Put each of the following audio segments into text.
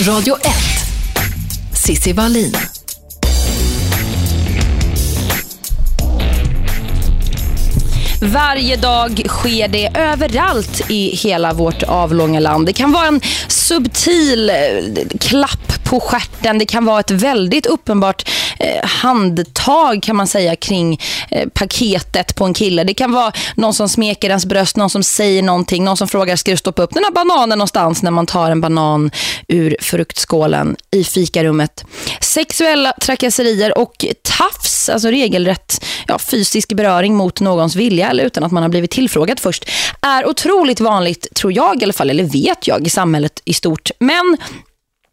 Radio 1. Sissi Wallin. Varje dag sker det överallt i hela vårt avlånga land. Det kan vara en subtil eh, klapp på skärten. Det kan vara ett väldigt uppenbart Eh, handtag kan man säga kring eh, paketet på en kille. Det kan vara någon som smeker ens bröst, någon som säger någonting, någon som frågar ska du stoppa upp den här bananen någonstans när man tar en banan ur fruktskålen i fikarummet. Sexuella trakasserier och tafs, alltså regelrätt ja, fysisk beröring mot någons vilja eller utan att man har blivit tillfrågad först är otroligt vanligt, tror jag i alla fall, eller vet jag i samhället i stort. Men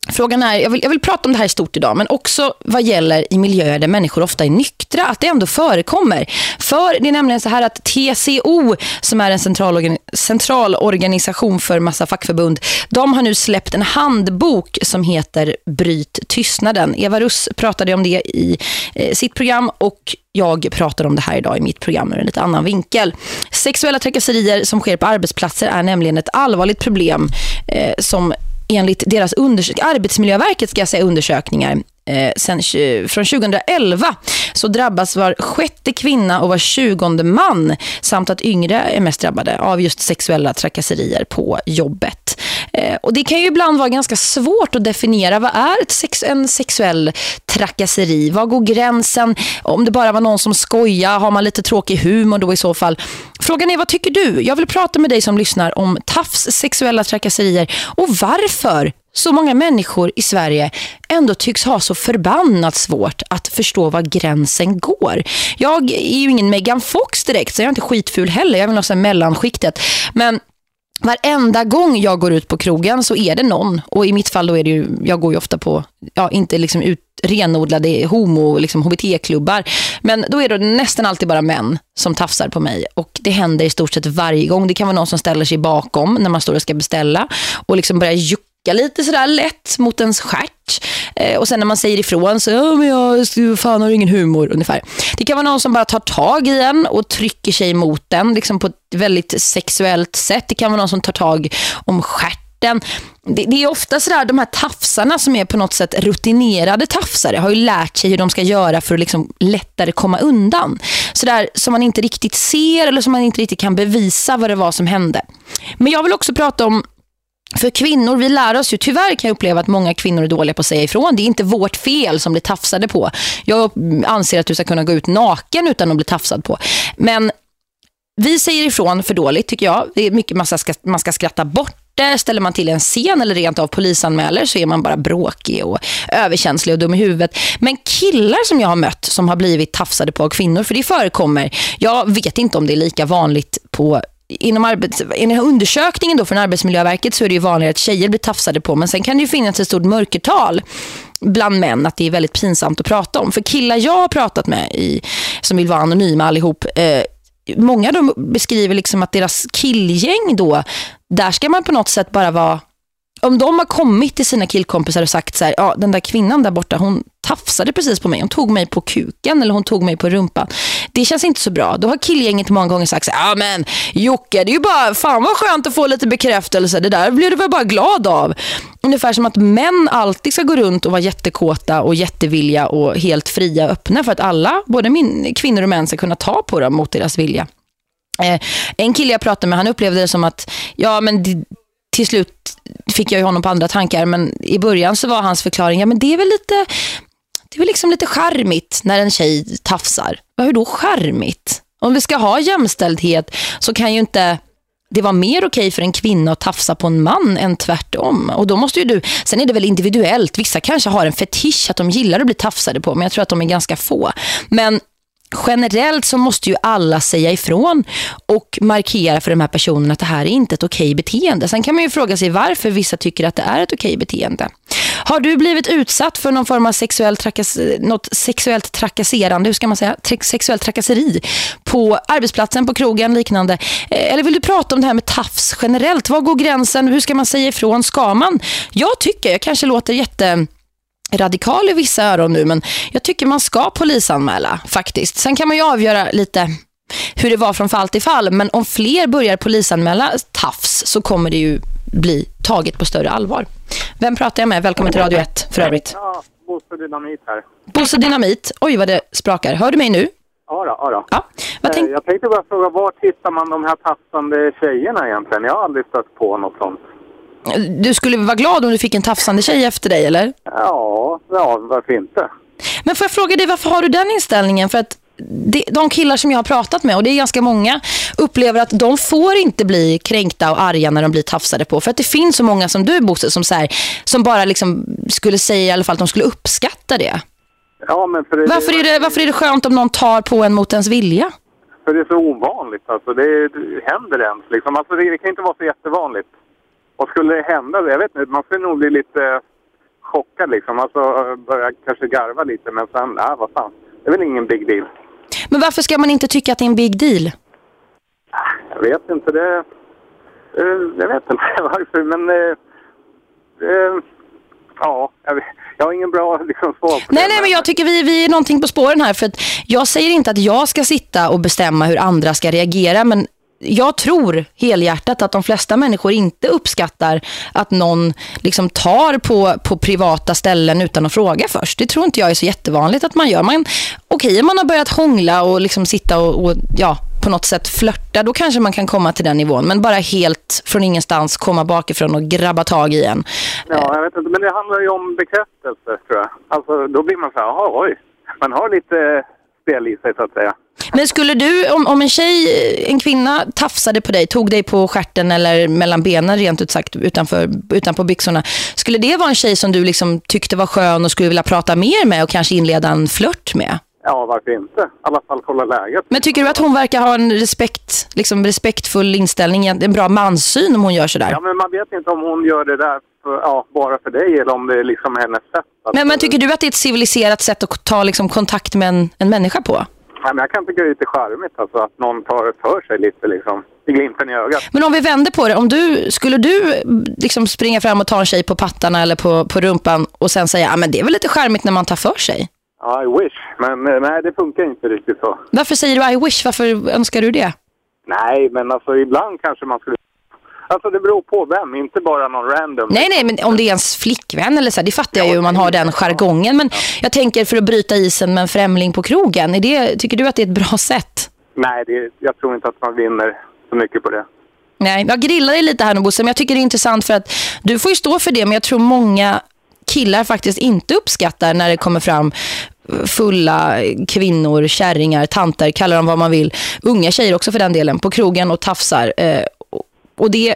Frågan är, jag vill, jag vill prata om det här i stort idag men också vad gäller i miljöer där människor ofta är nyktra, att det ändå förekommer. För det är nämligen så här att TCO som är en central centralorganisation för massa fackförbund, de har nu släppt en handbok som heter Bryt tystnaden. Eva Russ pratade om det i eh, sitt program och jag pratar om det här idag i mitt program ur en lite annan vinkel. Sexuella trakasserier som sker på arbetsplatser är nämligen ett allvarligt problem eh, som enligt deras Arbetsmiljöverket ska jag säga undersökningar eh, sen, från 2011 så drabbas var sjätte kvinna och var tjugonde man samt att yngre är mest drabbade av just sexuella trakasserier på jobbet. Eh, och det kan ju ibland vara ganska svårt att definiera vad är ett sex en sexuell trakasseri? Var går gränsen? Om det bara var någon som skojar, har man lite tråkig humor då i så fall? Frågan är, vad tycker du? Jag vill prata med dig som lyssnar om tafs sexuella trakasserier och varför så många människor i Sverige ändå tycks ha så förbannat svårt att förstå var gränsen går. Jag är ju ingen Megan Fox direkt så jag är inte skitful heller. Jag vill ha mellanskiktet. Men varenda gång jag går ut på krogen så är det någon. Och i mitt fall då är det ju, jag går ju ofta på, ja inte liksom ut renodlade homo, liksom HBT-klubbar. Men då är det nästan alltid bara män som tafsar på mig. Och det händer i stort sett varje gång. Det kan vara någon som ställer sig bakom när man står och ska beställa. Och liksom börjar jucka lite sådär lätt mot ens skärt. Eh, och sen när man säger ifrån så, ja men jag fan har ingen humor ungefär. Det kan vara någon som bara tar tag i en och trycker sig mot den liksom på ett väldigt sexuellt sätt. Det kan vara någon som tar tag om skärten. Det, det, är ofta sådär de här tafsarna som är på något sätt rutinerade tafsare har ju lärt sig hur de ska göra för att liksom lättare komma undan. Sådär som man inte riktigt ser eller som man inte riktigt kan bevisa vad det var som hände. Men jag vill också prata om för kvinnor, vi lär oss ju, tyvärr kan jag uppleva att många kvinnor är dåliga på att säga ifrån. Det är inte vårt fel som blir tafsade på. Jag anser att du ska kunna gå ut naken utan att bli tafsad på. Men vi säger ifrån för dåligt tycker jag. Det är mycket man ska, man ska skratta bort det. Ställer man till en scen eller rent av polisanmäler så är man bara bråkig och överkänslig och dum i huvudet. Men killar som jag har mött som har blivit tafsade på av kvinnor, för det förekommer. Jag vet inte om det är lika vanligt på inom arbets, i den här undersökningen då från Arbetsmiljöverket så är det ju vanligare att tjejer blir tafsade på. Men sen kan det ju finnas ett stort mörkertal bland män att det är väldigt pinsamt att prata om. För killar jag har pratat med i, som vill vara anonyma allihop, eh, många de beskriver liksom att deras killgäng då, där ska man på något sätt bara vara om de har kommit till sina killkompisar och sagt så här, ja den där kvinnan där borta, hon tafsade precis på mig. Hon tog mig på kuken eller hon tog mig på rumpan. Det känns inte så bra. Då har killgänget många gånger sagt så ja men Jocke, det är ju bara, fan vad skönt att få lite bekräftelse. Det där blir du väl bara glad av. Ungefär som att män alltid ska gå runt och vara jättekåta och jättevilja och helt fria och öppna för att alla, både min, kvinnor och män, ska kunna ta på dem mot deras vilja. Eh, en kille jag pratade med, han upplevde det som att ja men till slut fick jag ju honom på andra tankar men i början så var hans förklaring ja men det är väl lite det är väl liksom lite charmigt när en tjej tafsar. Hur då charmigt? Om vi ska ha jämställdhet så kan ju inte det vara mer okej för en kvinna att tafsa på en man än tvärtom. Och då måste ju du, sen är det väl individuellt. Vissa kanske har en fetisch att de gillar att bli tafsade på, men jag tror att de är ganska få. Men generellt så måste ju alla säga ifrån och markera för de här personerna att det här är inte ett okej beteende. Sen kan man ju fråga sig varför vissa tycker att det är ett okej beteende. Har du blivit utsatt för någon form av sexuell trakas något sexuellt trakasserande, hur ska man säga, sexuellt trakasseri på arbetsplatsen, på krogen, liknande? Eh, eller vill du prata om det här med tafs generellt? Var går gränsen? Hur ska man säga ifrån? Ska man? Jag tycker, jag kanske låter jätte radikal i vissa öron nu men jag tycker man ska polisanmäla faktiskt. Sen kan man ju avgöra lite hur det var från fall till fall men om fler börjar polisanmäla tafs så kommer det ju bli taget på större allvar. Vem pratar jag med? Välkommen till Radio 1 för övrigt. Ja, Bosse Dynamit här. Bosse Dynamit. Oj, vad det sprakar. Hör du mig nu? Ja då, ja då. Ja. Vad Eh, tänk... Jag tänkte bara fråga, var hittar man de här tafsande tjejerna egentligen? Jag har aldrig stött på något sånt. Du skulle vara glad om du fick en tafsande tjej efter dig, eller? Ja, ja, varför inte? Men får jag fråga dig, varför har du den inställningen? För att de killar som jag har pratat med, och det är ganska många, upplever att de får inte bli kränkta och arga när de blir tafsade på. För att det finns så många som du, Bosse, som, så här, som bara liksom skulle säga i alla fall att de skulle uppskatta det. Ja, men för det, Varför är, det, varför är det skönt om någon tar på en mot ens vilja? för det är så ovanligt. Alltså, det, det händer ens. Liksom. Alltså, det, det kan inte vara så jättevanligt. Och skulle det hända, jag vet inte, man skulle nog bli lite chockad liksom. Alltså börja kanske garva lite, men sen, nej vad fan. Det är väl ingen big deal. Men varför ska man inte tycka att det är en big deal? Jag vet inte, det... eh, Jag vet inte varför, men... eh, eh, Ja, jag, har ingen bra liksom, svar på Nej, det. nej, men jag tycker vi, vi är någonting på spåren här. För jag säger inte att jag ska sitta och bestämma hur andra ska reagera. Men jag tror helhjärtat att de flesta människor inte uppskattar att någon liksom tar på, på privata ställen utan att fråga först. Det tror inte jag är så jättevanligt att man gör. Man, okej, om man har börjat hångla och liksom sitta och, och ja, på något sätt flörta, då kanske man kan komma till den nivån. Men bara helt från ingenstans komma bakifrån och grabba tag i en. Ja, jag vet inte, men det handlar ju om bekräftelse tror jag. Alltså då blir man så här, oj. Man har lite spel i sig så att säga. Men skulle du, om, om en tjej, en kvinna tafsade på dig, tog dig på skärten eller mellan benen rent ut sagt utanför, utanpå byxorna. Skulle det vara en tjej som du liksom tyckte var skön och skulle vilja prata mer med och kanske inleda en flört med? Ja, varför inte? I alla fall kolla läget. Men tycker du att hon verkar ha en respekt, liksom respektfull inställning, en bra manssyn om hon gör sådär? Ja, men man vet inte om hon gör det där för, ja, bara för dig eller om det är liksom hennes sätt. Men, men tycker du att det är ett civiliserat sätt att ta liksom kontakt med en, en människa på? Nej, men jag kan tycka det är lite charmigt alltså, att någon tar för sig lite liksom. I glimten i ögat. Men om vi vänder på det, om du, skulle du liksom springa fram och ta en tjej på pattarna eller på, på rumpan och sen säga, ja men det är väl lite charmigt när man tar för sig? I wish. Men eh, nej, det funkar inte riktigt så. Varför säger du I wish? Varför önskar du det? Nej, men alltså ibland kanske man skulle... Alltså det beror på vem, inte bara någon random. Nej, nej, men om det är ens flickvän eller så, det fattar jag ju om man har den jargongen. Men jag tänker för att bryta isen med en främling på krogen, är det, tycker du att det är ett bra sätt? Nej, det, jag tror inte att man vinner så mycket på det. Nej, jag grillar dig lite här nu Bosse, men jag tycker det är intressant för att du får ju stå för det, men jag tror många killar faktiskt inte uppskattar när det kommer fram fulla kvinnor, kärringar, tanter, kallar dem vad man vill. Unga tjejer också för den delen, på krogen och tafsar. Och- det...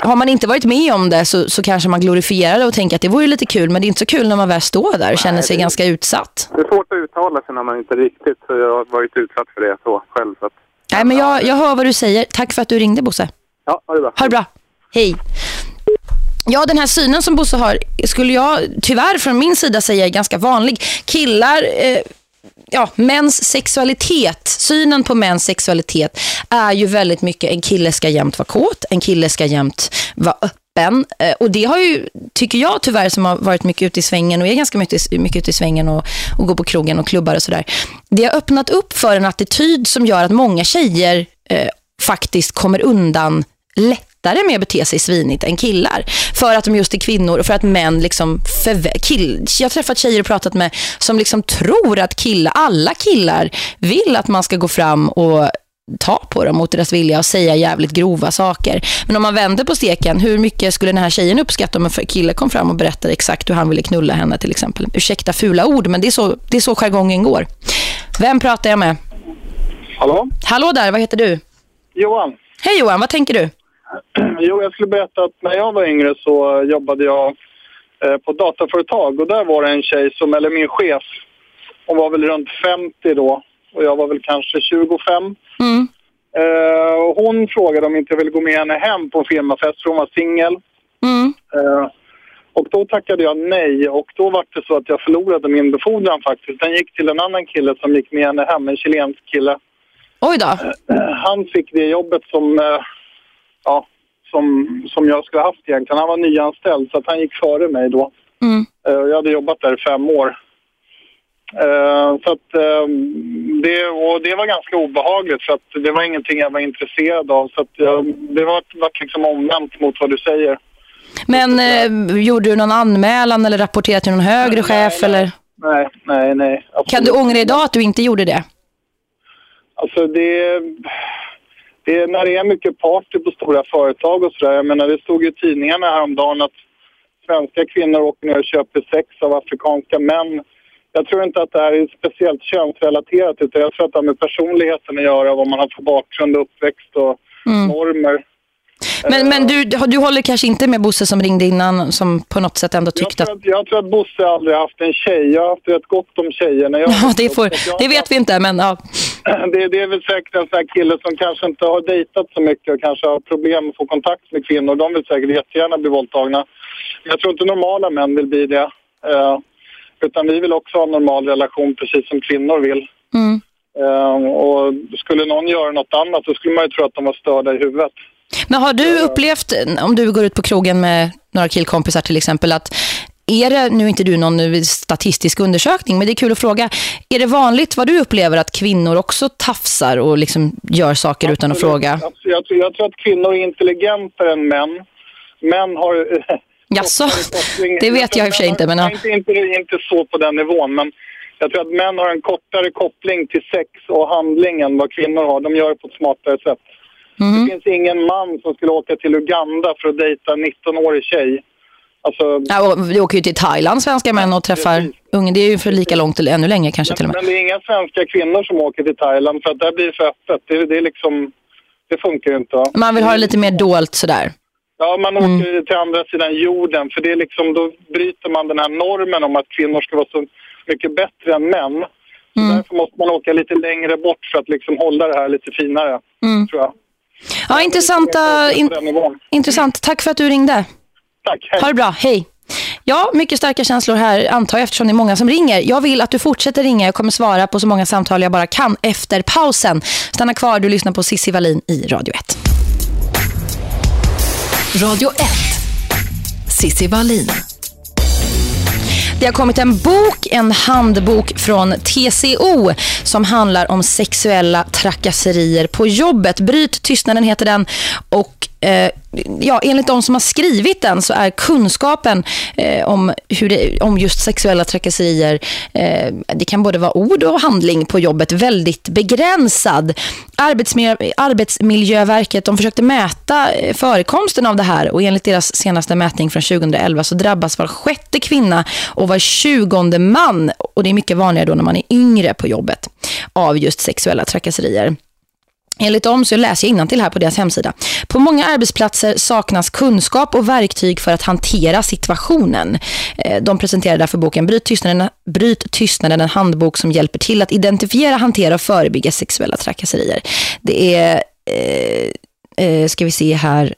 Har man inte varit med om det så, så kanske man glorifierar det och tänker att det vore lite kul, men det är inte så kul när man väl står där och känner sig det- ganska utsatt. Det är svårt att uttala sig när man inte riktigt så jag har varit utsatt för det så själv. Så att, Nej, men jag, jag hör vad du säger. Tack för att du ringde, Bosse. ja, ha det bra. Ha det bra. Hej. Ja, den här synen som Bosse har skulle jag tyvärr från min sida säga är ganska vanlig. Killar, eh, ja, mäns sexualitet, synen på mäns sexualitet är ju väldigt mycket en kille ska jämt vara kåt, en kille ska jämt vara öppen. Eh, och det har ju, tycker jag tyvärr som har varit mycket ute i svängen och är ganska mycket, mycket ute i svängen och, och går på krogen och klubbar och sådär. Det har öppnat upp för en attityd som gör att många tjejer eh, faktiskt kommer undan lättare med att bete sig svinigt än killar. För att de just är kvinnor och för att män liksom kill Jag har träffat tjejer och pratat med som liksom tror att killar, alla killar vill att man ska gå fram och ta på dem mot deras vilja och säga jävligt grova saker. Men om man vänder på steken, hur mycket skulle den här tjejen uppskatta om en kille kom fram och berättade exakt hur han ville knulla henne till exempel? Ursäkta fula ord, men det är så, det är så jargongen går. Vem pratar jag med? Hallå? Hallå där, vad heter du? Johan. Hej Johan, vad tänker du? Jo, jag skulle berätta att när jag var yngre så jobbade jag eh, på dataföretag och där var det en tjej som, eller min chef, hon var väl runt 50 då och jag var väl kanske 25. Mm. Eh, och hon frågade om inte jag ville gå med henne hem på en firmafest för hon var singel. Mm. Eh, och då tackade jag nej och då var det så att jag förlorade min befordran faktiskt. Den gick till en annan kille som gick med henne hem, en chilensk kille. Oj då. Eh, han fick det jobbet som, eh, ja, som, som jag skulle ha haft egentligen. Han var nyanställd så att han gick före mig då. Mm. Eh, Jag hade jobbat där i fem år. Eh, Så att, eh, det, och det var ganska obehagligt för att det var ingenting jag var intresserad av. Så att jag, det var, var liksom omvänt mot vad du säger. Men eh, gjorde du någon anmälan eller rapporterat till någon högre chef? nej. Eller? Nej, nej, nej. Kan du ångra idag att du inte gjorde det? Alltså det, det är när det är mycket party på stora företag och sådär. Jag menar det stod i tidningarna häromdagen att svenska kvinnor åker ner och köper sex av afrikanska män. Jag tror inte att det här är speciellt könsrelaterat utan jag tror att det har med personligheten att göra, vad man har för bakgrund, uppväxt och normer. Men, men du, du håller kanske inte med Bosse som ringde innan som på något sätt ändå Jag tyckte tror, att... jag tror att Bosse aldrig haft en tjej. Jag har haft rätt gott om tjejer när jag Ja, det, får, jag- det vet vi inte, men ja. det, det är väl säkert en sån här kille som kanske inte har dejtat så mycket och kanske har problem att få kontakt med kvinnor. De vill säkert jättegärna bli våldtagna. Jag tror inte normala män vill bli det. Eh, utan vi vill också ha en normal relation precis som kvinnor vill. Mm. Eh, och skulle någon göra något annat då skulle man ju tro att de var störda i huvudet. Men har du upplevt, om du går ut på krogen med några killkompisar till exempel, att är det, nu är inte du någon statistisk undersökning, men det är kul att fråga, är det vanligt vad du upplever att kvinnor också tafsar och liksom gör saker utan att Absolut. fråga? Absolut. Jag, tror, jag tror att kvinnor är intelligentare än män. Män har... Jaså? Det vet jag i och för sig inte, men ja. inte, inte, inte så på den nivån, men jag tror att män har en kortare koppling till sex och handling än vad kvinnor har. De gör det på ett smartare sätt. Mhm. Det finns ingen man som skulle åka till Uganda för att dejta en 19-årig tjej. Alltså, Ja, och vi åker ju till Thailand, svenska män, och träffar Precis. unga. Det är ju för lika långt eller ännu längre kanske till och men, med. men det är inga svenska kvinnor som åker till Thailand för att där blir det för öppet. Det, det är liksom... Det funkar ju inte. va? Man vill ha det lite mer dolt sådär. Ja, man Mm. åker till andra sidan jorden för det är liksom, då bryter man den här normen om att kvinnor ska vara så mycket bättre än män. Mm. Därför måste man åka lite längre bort för att liksom hålla det här lite finare, Mm. tror jag. Ja, intressanta, in, intressant. Tack för att du ringde. Tack. Hej. Ha det bra, hej. Ja, mycket starka känslor här antar jag eftersom det är många som ringer. Jag vill att du fortsätter ringa. Jag kommer svara på så många samtal jag bara kan efter pausen. Stanna kvar, du lyssnar på Sissi Wallin i Radio 1. Radio 1. Sissi Wallin. Det har kommit en bok, en handbok från TCO som handlar om sexuella trakasserier på jobbet. Bryt tystnaden heter den och eh, ja, enligt de som har skrivit den så är kunskapen eh, om, hur det, om just sexuella trakasserier, eh, det kan både vara ord och handling på jobbet, väldigt begränsad. Arbetsmiljö, Arbetsmiljöverket de försökte mäta eh, förekomsten av det här och enligt deras senaste mätning från 2011 så drabbas var sjätte kvinna och var tjugonde man, och det är mycket vanligare då när man är yngre på jobbet, av just sexuella trakasserier. Enligt dem så läser jag innantill här på deras hemsida. På många arbetsplatser saknas kunskap och verktyg för att hantera situationen. Eh, de presenterar därför boken Bryt tystnaden, Bryt tystnaden, en handbok som hjälper till att identifiera, hantera och förebygga sexuella trakasserier. Det är, eh, eh, ska vi se här,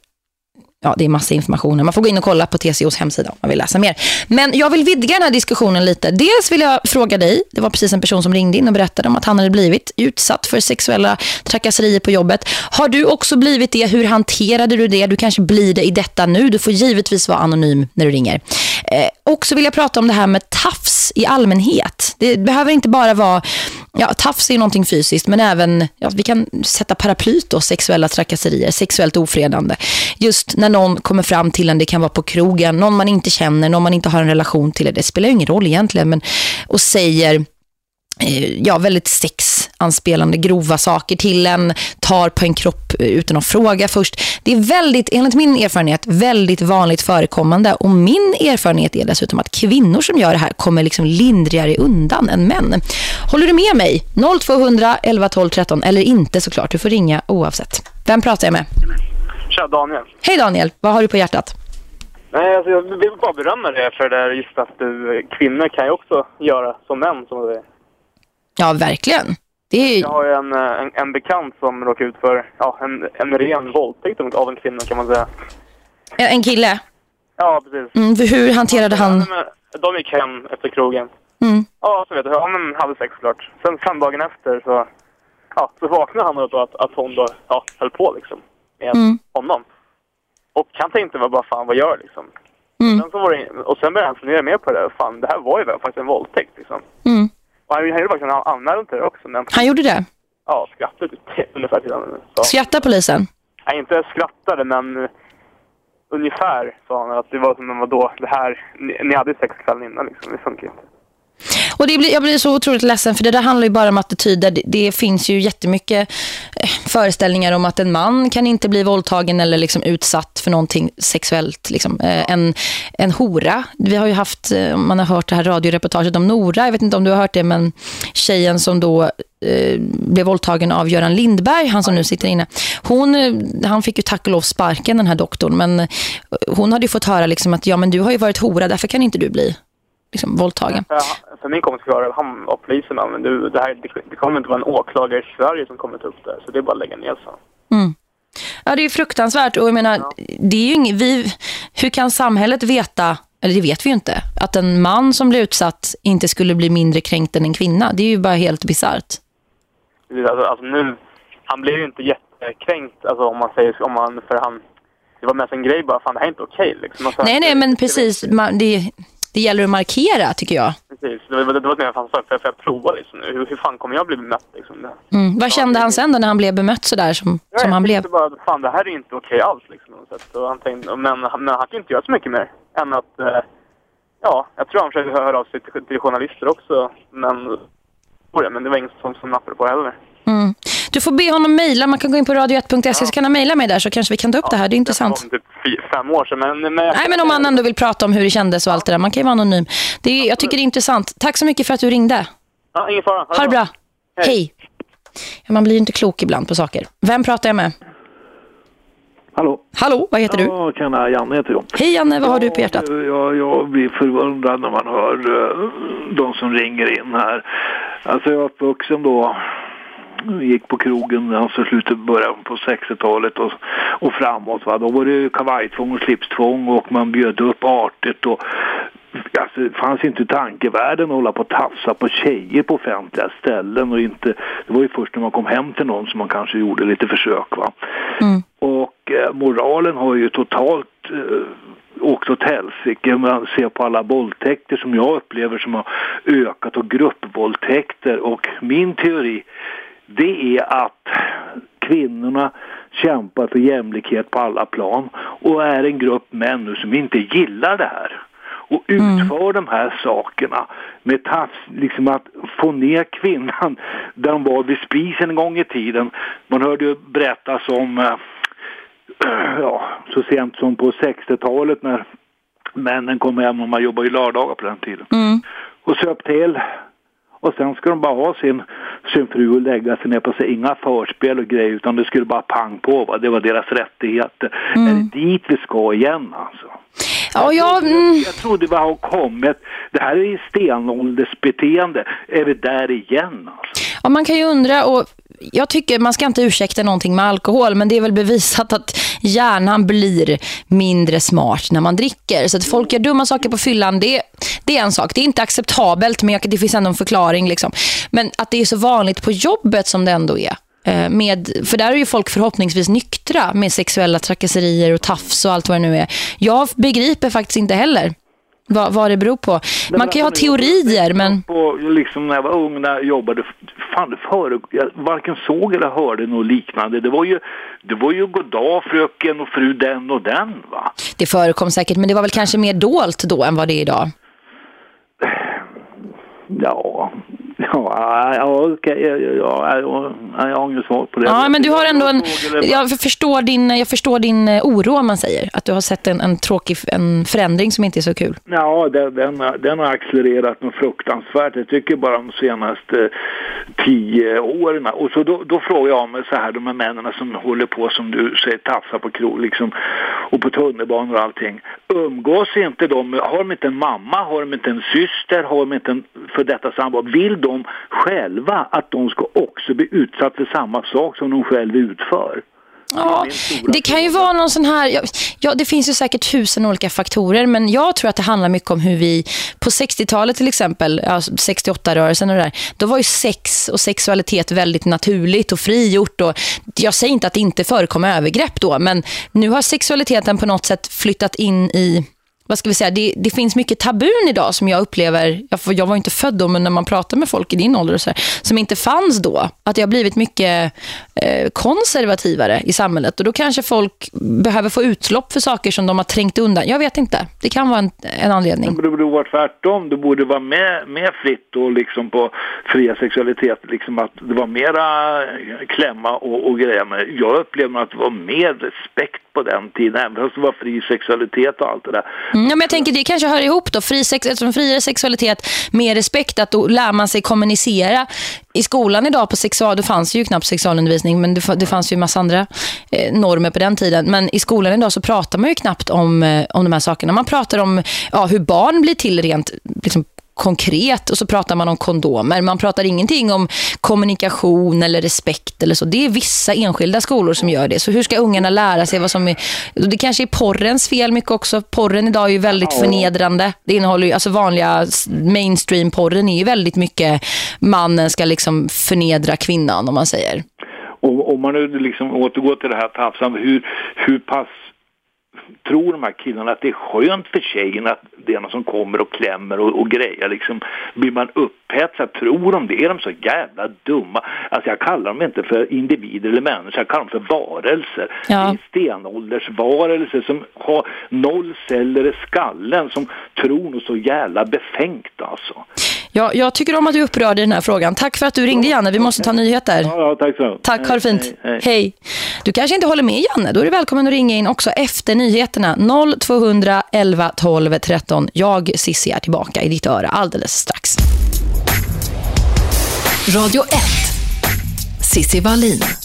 ja, det är massa information. Man får gå in och kolla på TCOs hemsida om man vill läsa mer. Men jag vill vidga den här diskussionen lite. Dels vill jag fråga dig, det var precis en person som ringde in och berättade om att han hade blivit utsatt för sexuella trakasserier på jobbet. Har du också blivit det? Hur hanterade du det? Du kanske blir det i detta nu. Du får givetvis vara anonym när du ringer. Eh, också vill jag prata om det här med tafs i allmänhet. Det behöver inte bara vara, ja, tafs är ju någonting fysiskt, men även, ja, vi kan sätta paraplyt då, sexuella trakasserier, sexuellt ofredande. Just när någon kommer fram till en, det kan vara på krogen, någon man inte känner, någon man inte har en relation till, det spelar ju ingen roll egentligen, men och säger eh, ja, väldigt sexanspelande grova saker till en, tar på en kropp utan att fråga först. Det är väldigt, enligt min erfarenhet, väldigt vanligt förekommande och min erfarenhet är dessutom att kvinnor som gör det här kommer liksom lindrigare undan än män. Håller du med mig? 0200 11 12 13 eller inte såklart, du får ringa oavsett. Vem pratar jag med? Tja, Daniel. Hej Daniel, vad har du på hjärtat? Nej, alltså, jag vill bara berömma dig för det där just att du, kvinnor kan ju också göra som män. Som du säger. Ja, verkligen. Är, Jag har ju en, eh, en, en bekant som råkade ut för ja, en, en ren våldtäkt av en kvinna kan man säga. en kille. Ja, precis. Mm, hur hanterade han... De gick hem efter krogen. Mm. Ja, så vet du. Men hade sex klart. Sen fem dagen efter så, ja, så vaknade han och att, att hon då ja, höll på liksom med Mm. honom. Och han tänkte vad bara fan, vad gör liksom? Mm. Sen så var det, och sen började han fundera mer på det. Fan, det här var ju väl faktiskt en våldtäkt liksom. Mm. Och han gjorde faktiskt en anmälan till det också. Men Han gjorde det. ja, skrattade typ ungefär till honom. Så. Skrattar polisen? Nej, inte skrattade men ungefär sa han att det var som vadå, det här, ni, ni hade sex kvällen innan liksom, det funkar inte. Och det blir, jag blir så otroligt ledsen för det där handlar ju bara om attityder. Det, det finns ju jättemycket eh, föreställningar om att en man kan inte bli våldtagen eller liksom utsatt för någonting sexuellt. Liksom. Eh, en, en hora. Vi har ju haft, eh, man har hört det här radioreportaget om Nora. Jag vet inte om du har hört det men tjejen som då eh, blev våldtagen av Göran Lindberg, han som nu sitter inne. Hon, han fick ju tack och lov sparken den här doktorn men hon hade ju fått höra liksom att ja men du har ju varit hora, därför kan inte du bli liksom, våldtagen. För, för min kompis var han och poliserna, men du, det, här, det, kommer inte vara en åklagare i Sverige som kommer ta upp det, så det är bara att lägga ner så. Mm. Ja, det är fruktansvärt och jag menar, ja. det är ju ing, vi, hur kan samhället veta, eller det vet vi ju inte, att en man som blir utsatt inte skulle bli mindre kränkt än en kvinna. Det är ju bara helt bizarrt. Alltså, alltså nu, han blev ju inte jättekränkt, alltså om man säger, om man, för han, det var mest en grej bara, fan det här är inte okej liksom. Alltså, nej, nej, men precis, man, det det gäller att markera tycker jag. Precis, det var det, var det jag fanns för, för jag prova liksom. hur, hur fan kommer jag bli bemött liksom? Mm. Vad kände han sen då när han blev bemött sådär som, jag som han blev? Jag bara, fan det här är inte okej alls liksom. Så han tänkte, men, men han kan inte göra så mycket mer än att, eh, ja, jag tror han försökte höra av sig till, till journalister också, men, men det var ingen som, som nappade på heller. Mm. Du får be honom mejla. Man kan gå in på radio1.se ja. så kan han mejla mig där så kanske vi kan ta upp ja, det här. Det är intressant. Det typ fem år sedan. Men, men Nej, men om han ändå vill prata om hur det kändes och allt det där. Man kan ju vara anonym. Det är, jag tycker det är intressant. Tack så mycket för att du ringde. Ja, ingen fara. Ha det bra. Hej. Hej. Ja, man blir inte klok ibland på saker. Vem pratar jag med? Hallå. Hallå, vad heter du? Ja, tjena, Janne heter jag. Hej Janne, vad har du på hjärtat? Ja, jag blir förvånad när man hör uh, de som ringer in här. Alltså jag är uppvuxen då gick på krogen alltså slutet början på 60-talet och, och framåt. Va? Då var det kavajtvång och slipstvång och man bjöd upp artigt och Alltså, det fanns inte tankevärlden att hålla på och tafsa på tjejer på offentliga ställen och inte, det var ju först när man kom hem till någon som man kanske gjorde lite försök va. Mm. Och eh, moralen har ju totalt eh, åkt åt helsike. Man ser på alla våldtäkter som jag upplever som har ökat och gruppvåldtäkter och min teori det är att kvinnorna kämpar för jämlikhet på alla plan och är en grupp män nu som inte gillar det här och utför mm. de här sakerna med tafs, liksom att få ner kvinnan där de var vid spisen en gång i tiden. Man hörde ju berättas om, äh, ja, så sent som på 60-talet när männen kom hem och man jobbade ju lördagar på den tiden. Mm. Och söp till och sen ska de bara ha sin, sin fru och lägga sig ner på sig. Inga förspel och grejer utan det skulle bara pang på. Va? Det var deras rättigheter. Mm. Är det dit vi ska igen alltså? Ja, jag, mm. jag trodde vi har kommit. Det här är stenåldersbeteende. Är vi där igen alltså? Ja, man kan ju undra och jag tycker man ska inte ursäkta någonting med alkohol men det är väl bevisat att hjärnan blir mindre smart när man dricker. Så att folk gör dumma saker på fyllan, det, det är en sak. Det är inte acceptabelt men det finns ändå en förklaring. Liksom. Men att det är så vanligt på jobbet som det ändå är. Eh, med, för där är ju folk förhoppningsvis nyktra med sexuella trakasserier och tafs och allt vad det nu är. Jag begriper faktiskt inte heller vad, vad det beror på. Man kan ju ha teorier, men... På, liksom när jag var ung, när jag jobbade, fan, före, jag varken såg eller hörde något liknande. Det var ju, det var ju goddag fröken och fru den och den, va? Det förekom säkert, men det var väl kanske mer dolt då än vad det är idag? Ja, Ja, ja okej. Ja, ja, ja, jag har inget svar på det. Ja, men du har ändå en... Jag förstår din, jag förstår din eh, oro om man säger. Att du har sett en, en tråkig en förändring som inte är så kul. Ja, den, den, den har accelererat något fruktansvärt. Jag tycker bara de senaste tio åren. Och så då, då frågar jag mig så här, de här männen som håller på som du säger, tafsar på krog liksom, och på tunnelbanor och allting. Umgås inte de, har de inte en mamma, har de inte en syster, har de inte en för detta sambo? Vill de själva att de ska också bli utsatt för samma sak som de själva utför? Ja, det kan ju vara någon sån här... Ja, det finns ju säkert tusen olika faktorer men jag tror att det handlar mycket om hur vi på 60-talet till exempel, ja, 68-rörelsen och det där, då var ju sex och sexualitet väldigt naturligt och frigjort och jag säger inte att det inte förekommer övergrepp då men nu har sexualiteten på något sätt flyttat in i vad ska vi säga, det, det, finns mycket tabun idag som jag upplever, jag, jag var inte född då men när man pratar med folk i din ålder och så här, som inte fanns då. Att det har blivit mycket eh, konservativare i samhället och då kanske folk behöver få utlopp för saker som de har trängt undan. Jag vet inte, det kan vara en, en anledning. Men det borde vara tvärtom, det borde vara med, med fritt och liksom på fria sexualitet, liksom att det var mera eh, klämma och, och grejer. Men jag upplevde att det var mer respekt på den tiden, även fast det var fri sexualitet och allt det där. Mm, men jag tänker det kanske hör ihop då, fri sex, eftersom friare sexualitet med respekt, att då lär man sig kommunicera. I skolan idag på sexual, det fanns ju knappt sexualundervisning, men det, det fanns ju en massa andra eh, normer på den tiden. Men i skolan idag så pratar man ju knappt om, eh, om de här sakerna. Man pratar om ja, hur barn blir till rent liksom, konkret och så pratar man om kondomer. Man pratar ingenting om kommunikation eller respekt eller så. Det är vissa enskilda skolor som gör det. Så hur ska ungarna lära sig vad som är... Det kanske är porrens fel mycket också. Porren idag är ju väldigt förnedrande. Det innehåller ju, alltså vanliga mainstream-porren är ju väldigt mycket mannen ska liksom förnedra kvinnan om man säger. Och om man nu liksom återgår till det här tafsan, hur, hur pass tror de här killarna att det är skönt för tjejen att det är någon som kommer och klämmer och, och grejer liksom. Blir man upphetsad? Tror de det? Är de så jävla dumma? Alltså jag kallar dem inte för individer eller människor, jag kallar dem för varelser. Ja. Det är stenåldersvarelser som har noll celler i skallen som tror något så jävla befängt alltså. Ja, jag tycker om att du upprörde i den här frågan. Tack för att du ringde Janne, vi måste ta nyheter. Ja, ja tack så. Tack, ha det fint. Hej, hej. hej. Du kanske inte håller med Janne, då är du välkommen att ringa in också efter nyheterna. 0200 11 12 13. Jag, Sissi, är tillbaka i ditt öra alldeles strax. Radio 1. Sissi Wallin.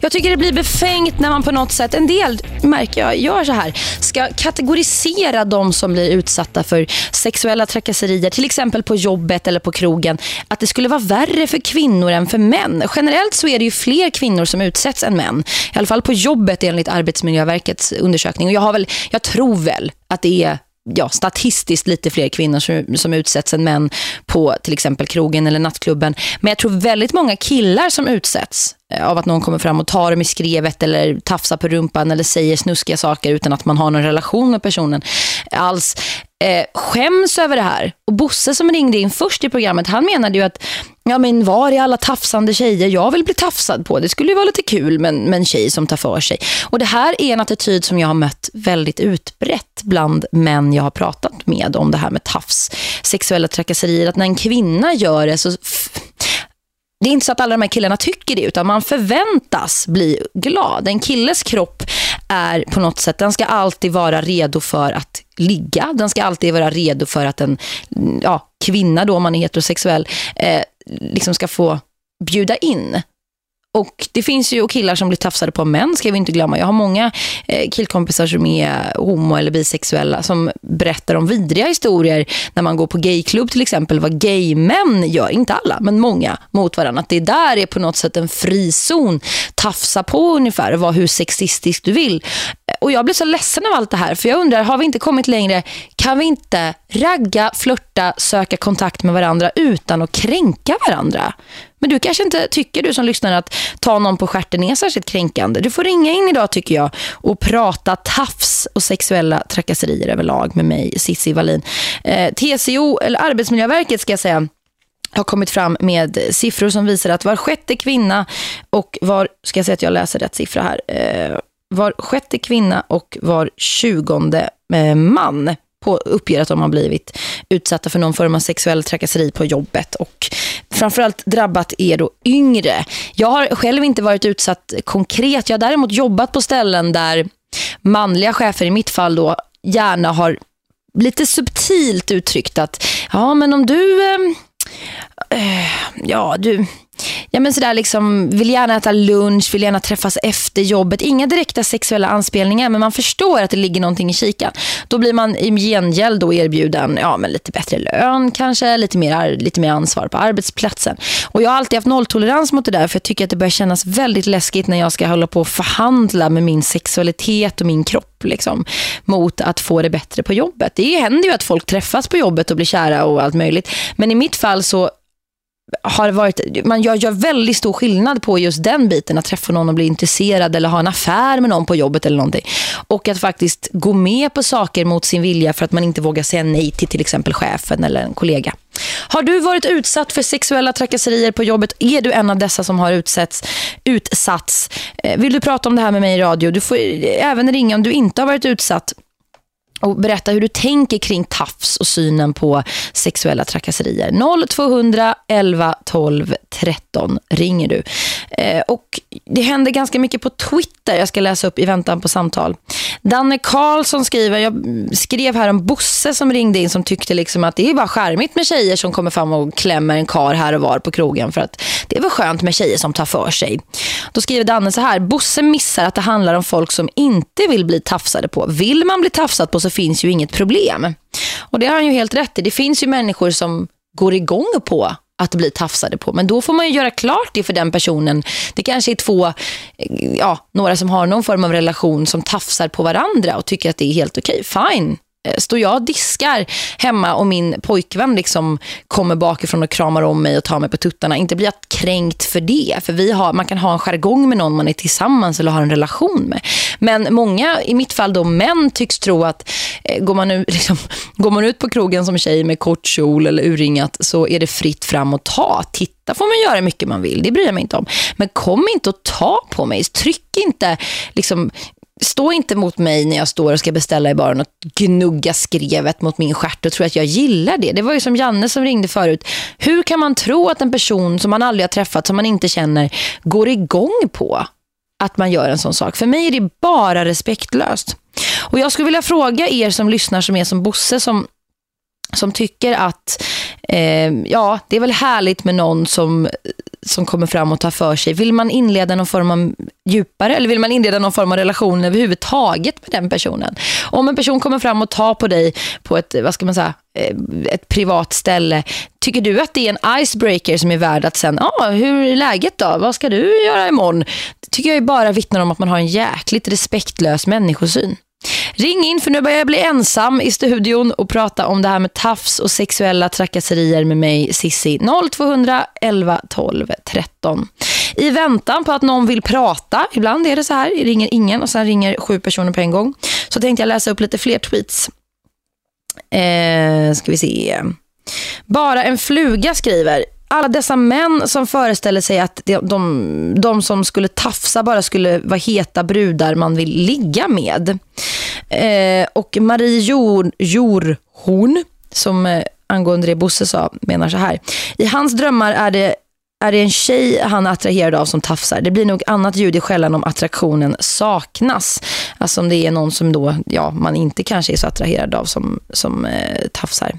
Jag tycker det blir befängt när man på något sätt, en del märker jag, gör så här, ska kategorisera de som blir utsatta för sexuella trakasserier, till exempel på jobbet eller på krogen, att det skulle vara värre för kvinnor än för män. Generellt så är det ju fler kvinnor som utsätts än män. I alla fall på jobbet enligt Arbetsmiljöverkets undersökning. Och jag, har väl, jag tror väl att det är ja, statistiskt lite fler kvinnor som, som utsätts än män på till exempel krogen eller nattklubben. Men jag tror väldigt många killar som utsätts eh, av att någon kommer fram och tar dem i skrevet eller tafsar på rumpan eller säger snuskiga saker utan att man har någon relation med personen alls eh, skäms över det här. Och Bosse som ringde in först i programmet, han menade ju att ja men var är alla tafsande tjejer? Jag vill bli tafsad på. Det skulle ju vara lite kul med, med en tjej som tar för sig. Och det här är en attityd som jag har mött väldigt utbrett bland män jag har pratat med om det här med tafs, sexuella trakasserier. Att när en kvinna gör det så det är inte så att alla de här killarna tycker det utan man förväntas bli glad. En killes kropp är på något sätt, den ska alltid vara redo för att ligga. Den ska alltid vara redo för att en ja, kvinna då, om man är heterosexuell, eh, liksom ska få bjuda in. Och det finns ju killar som blir tafsade på män, ska vi inte glömma. Jag har många eh, killkompisar som är homo- eller bisexuella som berättar om vidriga historier när man går på gayklubb till exempel, vad gaymän gör, inte alla, men många mot varandra. Att det där är på något sätt en frizon, tafsa på ungefär, var hur sexistisk du vill. Och jag blir så ledsen av allt det här, för jag undrar, har vi inte kommit längre? Kan vi inte ragga, flörta, söka kontakt med varandra utan att kränka varandra? Men du kanske inte tycker, du som lyssnar, att ta någon på skärten är särskilt kränkande. Du får ringa in idag tycker jag och prata tafs och sexuella trakasserier överlag med mig, Sissi Wallin. Eh, TCO, eller Arbetsmiljöverket ska jag säga, har kommit fram med siffror som visar att var sjätte kvinna och var, ska jag säga att jag läser rätt siffra här, eh, var sjätte kvinna och var tjugonde eh, man på, uppger att de har blivit utsatta för någon form av sexuell trakasseri på jobbet och framförallt drabbat är då yngre. Jag har själv inte varit utsatt konkret. Jag har däremot jobbat på ställen där manliga chefer i mitt fall då gärna har lite subtilt uttryckt att ja men om du eh, eh ja du ja men sådär liksom vill gärna äta lunch, vill gärna träffas efter jobbet. Inga direkta sexuella anspelningar men man förstår att det ligger någonting i kikan. Då blir man i gengäld då erbjuden ja, men lite bättre lön kanske, lite mer, lite mer ansvar på arbetsplatsen. Och jag har alltid haft nolltolerans mot det där för jag tycker att det börjar kännas väldigt läskigt när jag ska hålla på och förhandla med min sexualitet och min kropp liksom, mot att få det bättre på jobbet. Det händer ju att folk träffas på jobbet och blir kära och allt möjligt. Men i mitt fall så har varit, man gör, gör väldigt stor skillnad på just den biten, att träffa någon och bli intresserad eller ha en affär med någon på jobbet eller någonting. Och att faktiskt gå med på saker mot sin vilja för att man inte vågar säga nej till till exempel chefen eller en kollega. Har du varit utsatt för sexuella trakasserier på jobbet? Är du en av dessa som har utsatts? utsatts? Vill du prata om det här med mig i radio? Du får även ringa om du inte har varit utsatt och berätta hur du tänker kring tafs och synen på sexuella trakasserier. 0200 11 12 13 ringer du. Eh, och det händer ganska mycket på Twitter. Jag ska läsa upp i väntan på samtal. Danne Karlsson skriver, jag skrev här om Bosse som ringde in som tyckte liksom att det är bara skärmigt med tjejer som kommer fram och klämmer en kar här och var på krogen för att det är väl skönt med tjejer som tar för sig. Då skriver Danne så här, Bosse missar att det handlar om folk som inte vill bli tafsade på. Vill man bli tafsad på så finns ju inget problem. Och det har han ju helt rätt i. Det finns ju människor som går igång på att bli tafsade på. Men då får man ju göra klart det för den personen. Det kanske är två, eh, ja, några som har någon form av relation som tafsar på varandra och tycker att det är helt okej. Fine, Eh, står jag och diskar hemma och min pojkvän liksom kommer bakifrån och kramar om mig och tar mig på tuttarna. Inte blir jag kränkt för det. För vi har, man kan ha en jargong med någon man är tillsammans eller har en relation med. Men många, i mitt fall då män, tycks tro att eh, går, man nu, liksom, går man ut på krogen som tjej med kort kjol eller urringat så är det fritt fram att ta. Titta får man göra mycket man vill. Det bryr jag mig inte om. Men kom inte och ta på mig. Tryck inte liksom stå inte mot mig när jag står och ska beställa i baren och gnugga skrevet mot min skärt och tro att jag gillar det. Det var ju som Janne som ringde förut. Hur kan man tro att en person som man aldrig har träffat, som man inte känner, går igång på att man gör en sån sak? För mig är det bara respektlöst. Och jag skulle vilja fråga er som lyssnar som är som Bosse som som tycker att eh, ja, det är väl härligt med någon som, som kommer fram och tar för sig. Vill man inleda någon form av djupare eller vill man inleda någon form av relation överhuvudtaget med den personen? Om en person kommer fram och tar på dig på ett, vad ska man säga, eh, ett privat ställe. Tycker du att det är en icebreaker som är värd att sen, ja, ah, hur är läget då? Vad ska du göra imorgon? Det tycker jag bara vittnar om att man har en jäkligt respektlös människosyn. Ring in för nu börjar jag bli ensam i studion och prata om det här med tafs och sexuella trakasserier med mig Sissi 0200 11 12 13. I väntan på att någon vill prata, ibland är det så här, ringer ingen och sen ringer sju personer på en gång. Så tänkte jag läsa upp lite fler tweets. Eh, ska vi se. Bara en fluga skriver alla dessa män som föreställer sig att de, de, de, som skulle tafsa bara skulle vara heta brudar man vill ligga med. Eh, och Marie Jor, Jorhorn, som eh, angående det Bosse sa, menar så här. I hans drömmar är det är det en tjej han är attraherad av som tafsar. Det blir nog annat ljud i skällan om attraktionen saknas. Alltså om det är någon som då, ja, man inte kanske är så attraherad av som, som eh, tafsar.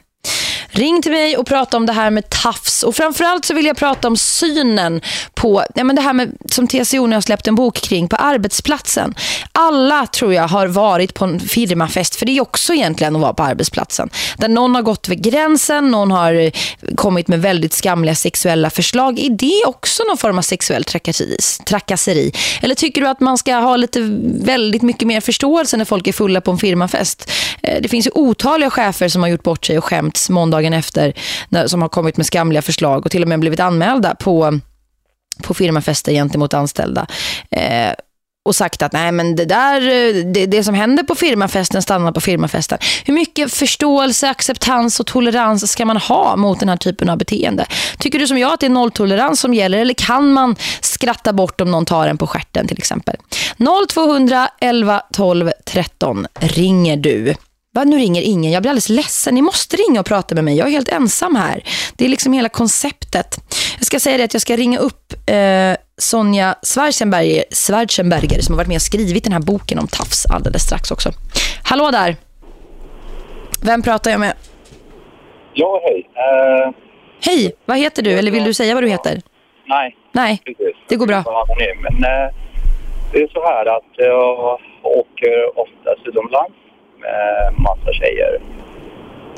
Ring till mig och prata om det här med tafs. Och framförallt så vill jag prata om synen på ja, men det här med, som TCO nu har släppt en bok kring på arbetsplatsen. Alla tror jag har varit på en firmafest, för det är också egentligen att vara på arbetsplatsen. Där någon har gått vid gränsen, någon har eh, kommit med väldigt skamliga sexuella förslag. Är det också någon form av sexuell trakasseri? Eller tycker du att man ska ha lite väldigt mycket mer förståelse när folk är fulla på en firmafest? Eh, det finns ju otaliga chefer som har gjort bort sig och skämts dagen efter när, som har kommit med skamliga förslag och till och med blivit anmälda på, på firmafester gentemot anställda. Eh, och sagt att nej men det där det, det, som händer på firmafesten stannar på firmafesten. Hur mycket förståelse, acceptans och tolerans ska man ha mot den här typen av beteende? Tycker du som jag att det är nolltolerans som gäller eller kan man skratta bort om någon tar en på skärten till exempel? 0200 11 12 13 ringer du. Va, nu ringer ingen. Jag blir alldeles ledsen. Ni måste ringa och prata med mig. Jag är helt ensam här. Det är liksom hela konceptet. Jag ska säga det att jag ska ringa upp eh, Sonja Schwarzenberger, Schwarzenberger som har varit med och skrivit den här boken om tafs alldeles strax också. Hallå där. Vem pratar jag med? Ja, hej. Uh... Hej, vad heter du? Eller vill du säga vad du heter? Nej. Nej, det går bra. Men, uh, det är så här att jag åker oftast utomlands med massa tjejer.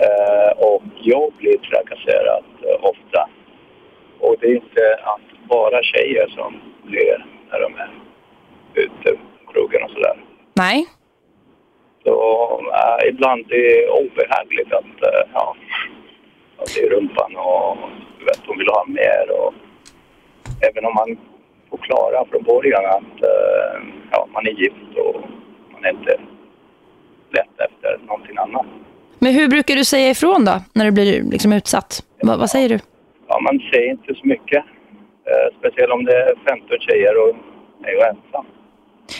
Eh, och jag blir trakasserad eh, ofta. Och det är inte bara tjejer som blir när de är ute på krogen och sådär. Nej. Så äh, ibland är det obehagligt att, äh, ja, att det är rumpan och du vet, de vill ha mer och även om man får klara från början att eh, ja, man är gift och man är inte någonting annat. Men hur brukar du säga ifrån då, när du blir liksom utsatt? Va, vad säger du? Ja, man säger inte så mycket. Eh, speciellt om det är 15 tjejer och är ju ensam.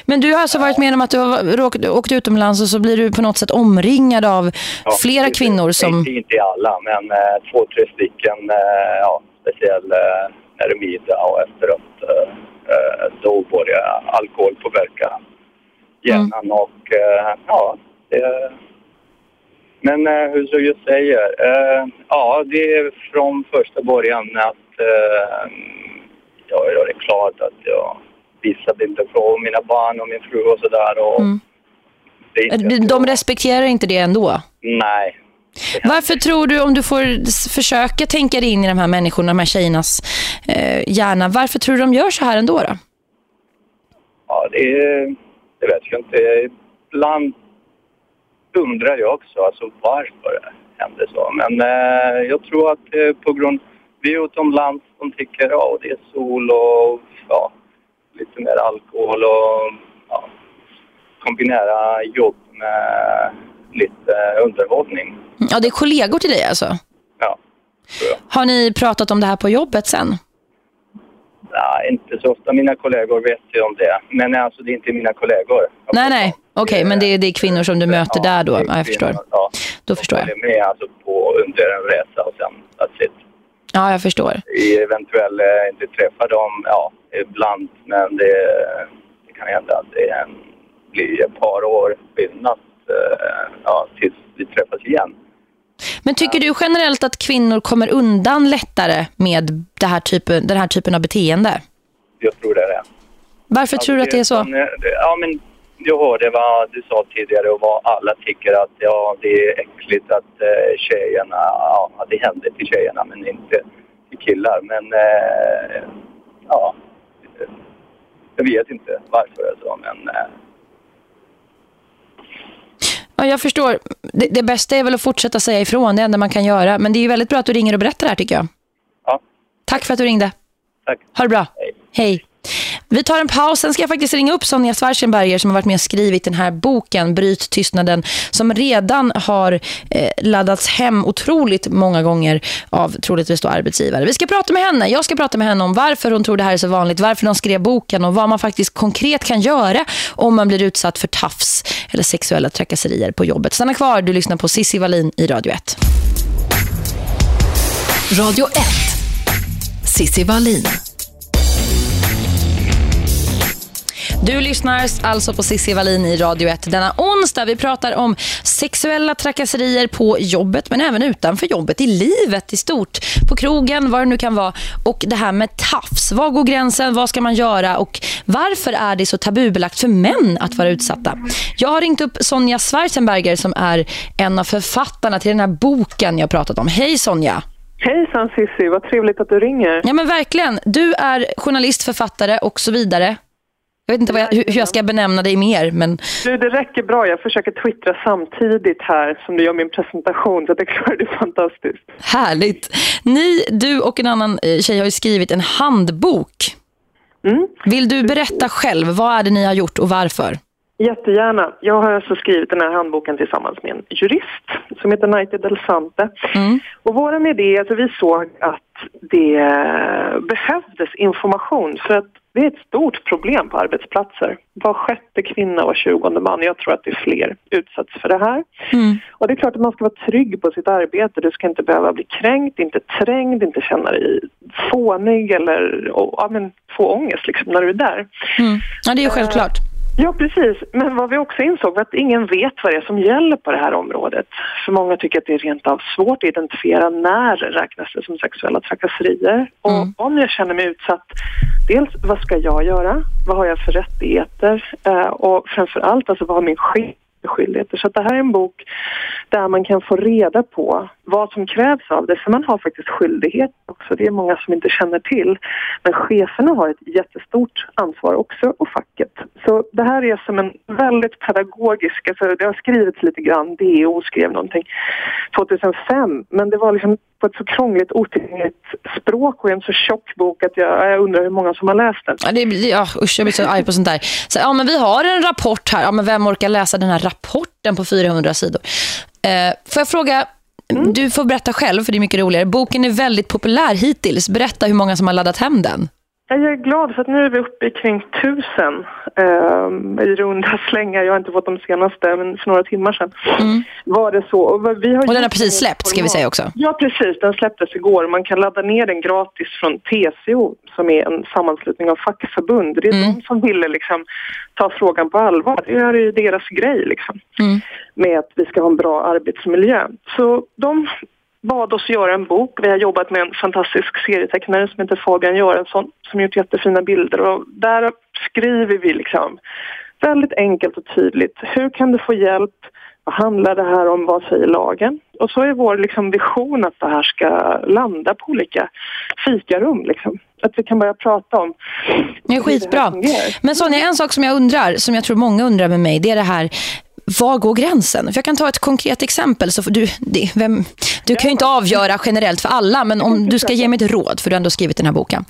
Men du har alltså varit med om att du har råkt, åkt utomlands och så blir du på något sätt omringad av Ja, flera precis. kvinnor som... Inte, inte alla, men eh, två, tre stycken. Eh, ja, speciellt eh, när det är middag och efteråt. Eh, eh, då börjar alkohol påverka hjärnan och eh, ja, det... Men eh, hur så jag säger, eh, ja det är från första början att eh, jag gör det klart att jag visar bilder på mina barn och min fru och sådär. Och Mm. det är att De jag- respekterar inte det ändå. Nej. Varför tror du, om du får försöka tänka dig in i de här människorna, de här tjejernas eh, hjärna, varför tror du de gör så här ändå då? Ja, det, är- det vet jag inte. Ibland undrar jag också alltså, varför händer så. Men eh, jag tror att eh, på grund... Vi är utomlands, de tycker ja, det är sol och ja, lite mer alkohol och ja, kombinera jobb med lite underhållning. Ja, det är kollegor till dig alltså. Ja, tror jag. Har ni pratat om det här på jobbet sen? Nej, inte så ofta. Mina kollegor vet ju om det. Men alltså, det är inte mina kollegor. Nej, nej. Okej, men det är, det är kvinnor som du möter där då. Ja, jag förstår. Ja. Då förstår jag. Jag är med alltså på under en resa och sen that's it. Ja, jag förstår. I eventuellt eh, inte träffa dem, ja, ibland. Men det, det kan hända att det en, blir ett par år skillnad eh, ja, tills vi träffas igen. Men tycker du generellt att kvinnor kommer undan lättare med det här typen, den här typen av beteende? Jag tror det är det. Varför tror du att det är så? Ja, men jag hörde vad du sa tidigare och vad alla tycker att ja, det är äckligt att eh, tjejerna, ja, det händer till tjejerna men inte till killar. Men eh, ja, jag vet inte varför det är så, men eh, Ja, jag förstår. Det, det bästa är väl att fortsätta säga ifrån, det enda man kan göra. Men det är ju väldigt bra att du ringer och berättar det här tycker jag. ja, Tack för att du ringde. tack. Ha det bra. Hej. Hej. Vi tar en paus. Sen ska jag faktiskt ringa upp Sonja Schwarzenberger som har varit med och skrivit den här boken Bryt tystnaden som redan har eh, laddats hem otroligt många gånger av troligtvis då arbetsgivare. Vi ska prata med henne. Jag ska prata med henne om varför hon tror det här är så vanligt, varför de skrev boken och vad man faktiskt konkret kan göra om man blir utsatt för tafs eller sexuella trakasserier på jobbet. Stanna kvar, du lyssnar på Sissi Wallin i Radio 1. Radio 1. Sissi Wallin. Du lyssnar alltså på Sissi Wallin i Radio 1 denna onsdag. Vi pratar om sexuella trakasserier på jobbet men även utanför jobbet, i livet i stort. På krogen, vad det nu kan vara. Och det här med tafs. Var går gränsen? Vad ska man göra? Och varför är det så tabubelagt för män att vara utsatta? Jag har ringt upp Sonja Schwarzenberger som är en av författarna till den här boken jag pratat om. Hej Sonja! Hejsan Cissi, vad trevligt att du ringer. Ja men verkligen. Du är journalist, författare och så vidare. Jag vet inte jag, hur jag ska benämna dig mer, men Du, det räcker bra. Jag försöker twittra samtidigt här som du gör min presentation, så det klarar du fantastiskt. härligt. Ni, du och en annan eh, tjej har ju skrivit en handbok. Mm. Vill du berätta själv, vad är det ni har gjort och varför? Jättegärna. Jag har alltså skrivit den här handboken tillsammans med en jurist som heter Naiti Del Sante. Mm. Och vår idé, alltså vi såg att det behövdes information för att det är ett stort problem på arbetsplatser. Var sjätte kvinna, var tjugonde man, jag tror att det är fler, utsätts för det här. Mm. Och det är klart att man ska vara trygg på sitt arbete. Du ska inte behöva bli kränkt, inte trängd, inte känna dig fånig eller och, ja, men, få ångest liksom, när du är där. Mm. Ja, det är ju självklart. Ja, precis. Men vad vi också insåg var att ingen vet vad det är som gäller på det här området. För många tycker att det är rent av svårt att identifiera när räknas det som sexuella trakasserier. Och Mm. om jag känner mig utsatt, dels vad ska jag göra? Vad har jag för rättigheter? Eh, och framför allt, alltså, vad har min chef skyldigheter? Så det här är en bok där man kan få reda på vad som krävs av det. För man har faktiskt skyldighet också. Det är många som inte känner till. Men cheferna har ett jättestort ansvar också och facket. Så det här är som en väldigt pedagogisk, alltså det har skrivits lite grann, DO skrev någonting 2005, men det var liksom på ett så krångligt, otillgängligt språk och en så tjock bok att jag, jag undrar hur många som har läst den. Ja, det, blir- ja, usch, jag blir så arg på sånt där. Så, ja, men vi har en rapport här. Ja, men vem orkar läsa den här rapporten på 400 sidor? Eh, får jag fråga, du får berätta själv för det är mycket roligare. Boken är väldigt populär hittills. Berätta hur många som har laddat hem den. Ja, Jag är glad för att nu är vi uppe i kring tusen um, i runda slängar. Jag har inte fått de senaste, men för några timmar sedan var det så. Och, vi har Och den har precis släppts, ska vi säga också. Ja, precis. Den släpptes igår. Man kan ladda ner den gratis från TCO som är en sammanslutning av fackförbund. Det är de som ville liksom, ta frågan på allvar. Det är ju deras grej liksom, med att vi ska ha en bra arbetsmiljö. Så de bad oss göra en bok. Vi har jobbat med en fantastisk serietecknare som heter Fabian Göransson som gjort jättefina bilder och där skriver vi liksom väldigt enkelt och tydligt. Hur kan du få hjälp? Vad handlar det här om? Vad säger lagen? Och så är vår liksom vision att det här ska landa på olika fikarum. Liksom. Att vi kan börja prata om Det är skitbra. fungerar. Men Sonja, en sak som jag undrar, som jag tror många undrar med mig, det är det här, var går gränsen? För jag kan ta ett konkret exempel. Så du, det, vem, du kan ju inte avgöra generellt för alla, men om du ska ge mig ett råd, för du har ändå skrivit den här boken.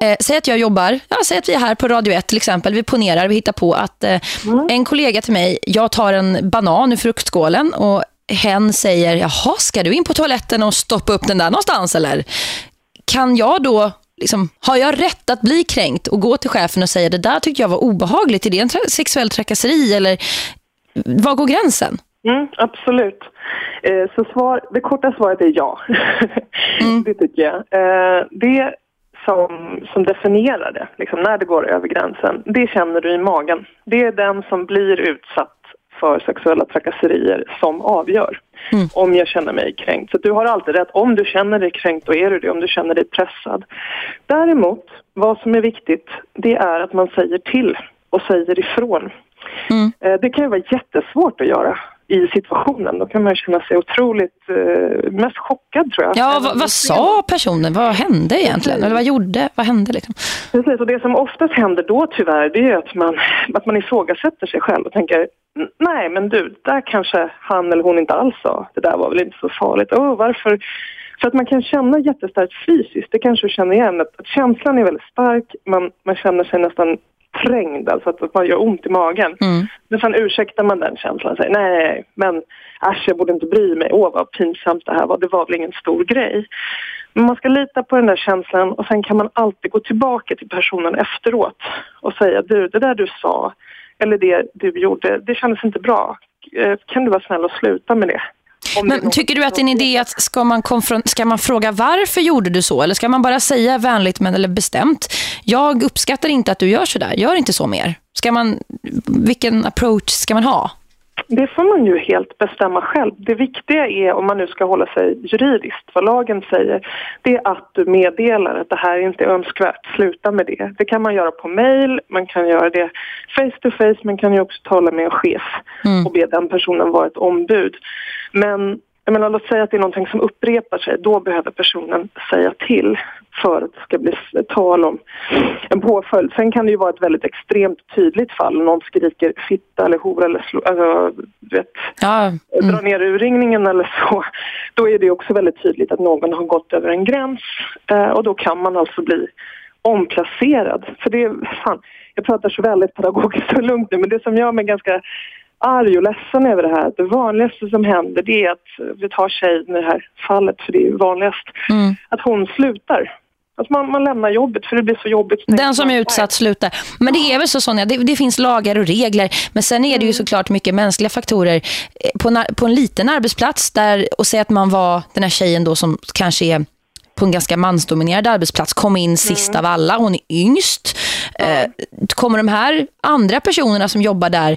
Eh, säg att jag jobbar, ja, säg att vi är här på Radio 1 till exempel, vi ponerar, vi hittar på att eh, en kollega till mig, jag tar en banan ur fruktskålen och hen säger, jaha, ska du in på toaletten och stoppa upp den där någonstans eller? Kan jag då, liksom, har jag rätt att bli kränkt och gå till chefen och säga det där tyckte jag var obehagligt, är det en tra- sexuell trakasseri eller var går gränsen? Mm, absolut. Eh, så svar, det korta svaret är ja. det tycker jag. Eh, det som, som definierar det, liksom när det går över gränsen, det känner du i magen. Det är den som blir utsatt för sexuella trakasserier som avgör om jag känner mig kränkt. Så du har alltid rätt. Om du känner dig kränkt, då är du det. Om du känner dig pressad. Däremot, vad som är viktigt, det är att man säger till och säger ifrån. Eh, Det kan ju vara jättesvårt att göra i situationen. Då kan man känna sig otroligt eh, mest chockad tror jag. Ja, vad, vad sa personen? Vad hände egentligen? Eller vad gjorde? Vad hände liksom? Precis, och det som oftast händer då tyvärr det är att man, att man ifrågasätter sig själv och tänker "N- nej men du, där kanske han eller hon inte alls sa. Det där var väl inte så farligt. Åh, varför? För att man kan känna jättestarkt fysiskt, det kanske du känner igen, att, att känslan är väldigt stark, man, man känner sig nästan trängd, alltså att, att man gör ont i magen. Men sen ursäktar man den känslan och säger nej, men äsch, jag borde inte bry mig. Åh, vad pinsamt det här var. Det var väl ingen stor grej. Men man ska lita på den där känslan och sen kan man alltid gå tillbaka till personen efteråt och säga du, det där du sa eller det du gjorde, det kändes inte bra. Eh, Kan du vara snäll och sluta med det? Men tycker du att som- idé att ska man, ska man fråga varför gjorde du så? Eller ska man bara säga vänligt men eller bestämt? Jag uppskattar inte att du gör så där. Gör inte så mer. Ska man, vilken approach ska man ha? Det får man ju helt bestämma själv. Det viktiga är, om man nu ska hålla sig juridiskt, vad lagen säger, det är att du meddelar att det här inte är önskvärt. Sluta med det. Det kan man göra på mail, man kan göra det face to face, man kan ju också tala med en chef och be den personen vara ett ombud. Men jag menar, låt säga att det är någonting som upprepar sig, då behöver personen säga till för att det ska bli tal om en påföljd. Sen kan det ju vara ett väldigt extremt tydligt fall. Någon skriker fitta eller hora eller slå, alltså, vet, Ja, dra ner urringningen eller så. Då är det också väldigt tydligt att någon har gått över en gräns eh, och då kan man alltså bli omplacerad. För det är, fan, jag pratar så väldigt pedagogiskt och lugnt nu men det som gör mig ganska arg och ledsen över det här, det vanligaste som händer det är att, vi tar tjejen i det här fallet för det är vanligast, att hon slutar. Att man, man lämnar jobbet för det blir så jobbigt. Den som är utsatt slutar. Men det är väl så Sonja, det, det finns lagar och regler. Men sen är det ju såklart mycket mänskliga faktorer. Eh, På en, på en liten arbetsplats där, och säga att man var den här tjejen då som kanske är på en ganska mansdominerad arbetsplats, kom in sist av alla, hon är yngst. Eh, kommer de här andra personerna som jobbar där,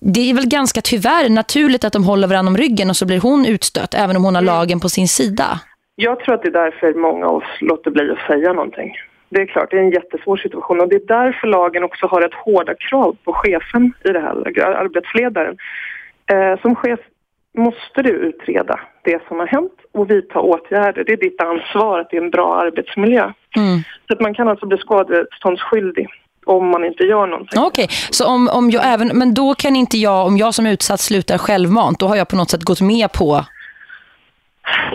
det är väl ganska tyvärr naturligt att de håller varandra om ryggen och så blir hon utstött, även om hon har lagen på sin sida. Jag tror att det är därför många av oss låter bli att säga någonting. Det är klart, det är en jättesvår situation och det är därför lagen också har ett hårda krav på chefen i det här, arbetsledaren. Eh, som chef måste du utreda det som har hänt och vidta åtgärder. Det är ditt ansvar att det är en bra arbetsmiljö. Så att man kan alltså bli skadeståndsskyldig om man inte gör någonting. Okej, så om, om jag även, men då kan inte jag, om jag som utsatt slutar självmant, då har jag på något sätt gått med på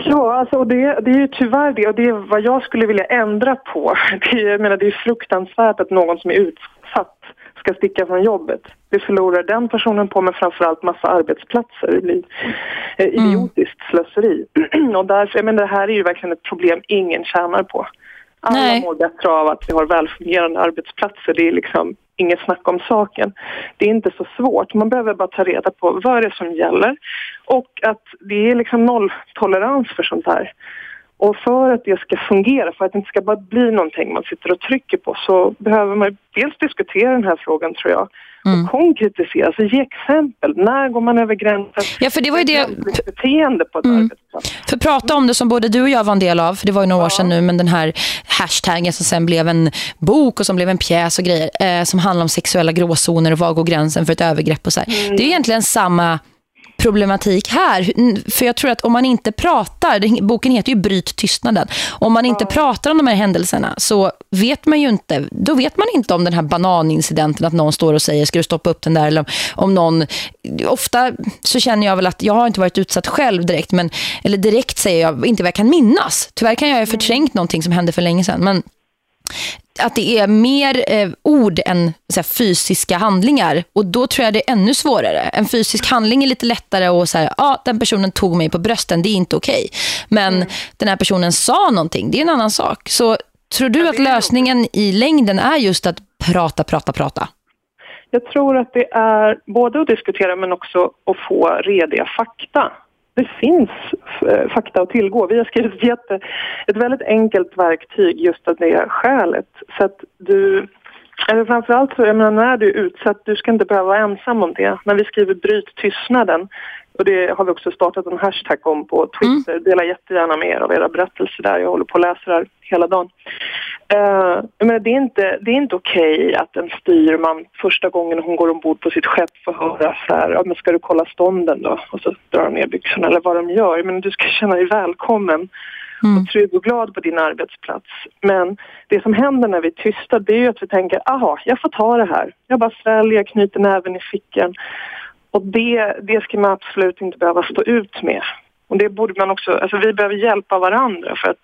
Ja, alltså det, det är ju tyvärr det och det är vad jag skulle vilja ändra på. Det är, jag menar, det är fruktansvärt att någon som är utsatt ska sticka från jobbet. Det förlorar den personen på men framförallt massa arbetsplatser. Det blir eh, idiotiskt slöseri. och därför, jag menar, det här är ju verkligen ett problem ingen tjänar på. Alla Nej. mår bättre av att vi har välfungerande arbetsplatser. Det är liksom inget snack om saken. Det är inte så svårt. Man behöver bara ta reda på vad det är som gäller och att det är liksom nolltolerans för sånt här. Och för att det ska fungera, för att det inte ska bara bli någonting man sitter och trycker på så behöver man dels diskutera den här frågan tror jag och konkretisera, alltså ge exempel. När går man över gränsen? Ja, för det var ju det- beteende på ett arbetsplats. För prata om det som både du och jag var en del av, för det var ju några år sedan nu, men den här hashtaggen som sen blev en bok och som blev en pjäs och grejer, eh, som handlar om sexuella gråzoner och var går gränsen för ett övergrepp och så här. Det är ju egentligen samma problematik här. Mm, För jag tror att om man inte pratar, boken heter ju Bryt tystnaden. Om man inte pratar om de här händelserna så vet man ju inte, då vet man inte om den här bananincidenten att någon står och säger ska du stoppa upp den där eller om någon, ofta så känner jag väl att jag har inte varit utsatt själv direkt men, eller direkt säger jag inte vad jag kan minnas. Tyvärr kan jag ha förträngt någonting som hände för länge sedan men att det är mer eh, ord än här, fysiska handlingar. Och då tror jag det är ännu svårare. En fysisk handling är lite lättare och så här, ja, den personen tog mig på brösten, det är inte okej. Men den här personen sa någonting, det är en annan sak. Så tror du att lösningen i längden är just att prata, prata, prata? Jag tror att det är både att diskutera men också att få rediga fakta. Det finns eh, fakta att tillgå. Vi har skrivit ett, jätte, ett väldigt enkelt verktyg just av det skälet. Så att du, eller framförallt så, jag menar när du är utsatt, du ska inte behöva vara ensam om det. När vi skriver bryt tystnaden, och det har vi också startat en hashtag om på Twitter. Dela jättegärna med er av era berättelser där. Jag håller på läsa det här hela dagen. Uh, men det är inte, det är inte okej att en styrman första gången hon går ombord på sitt skepp får höra så här, ja, men ska du kolla stånden då? Och så drar de ner byxorna eller vad de gör. Men du ska känna dig välkommen och trygg och glad på din arbetsplats. Men det som händer när vi är tysta det är ju att vi tänker, aha, jag får ta det här. Jag bara sväljer, knyter näven i fickan. Och det, det ska man absolut inte behöva stå ut med. Och det borde man också, alltså vi behöver hjälpa varandra för att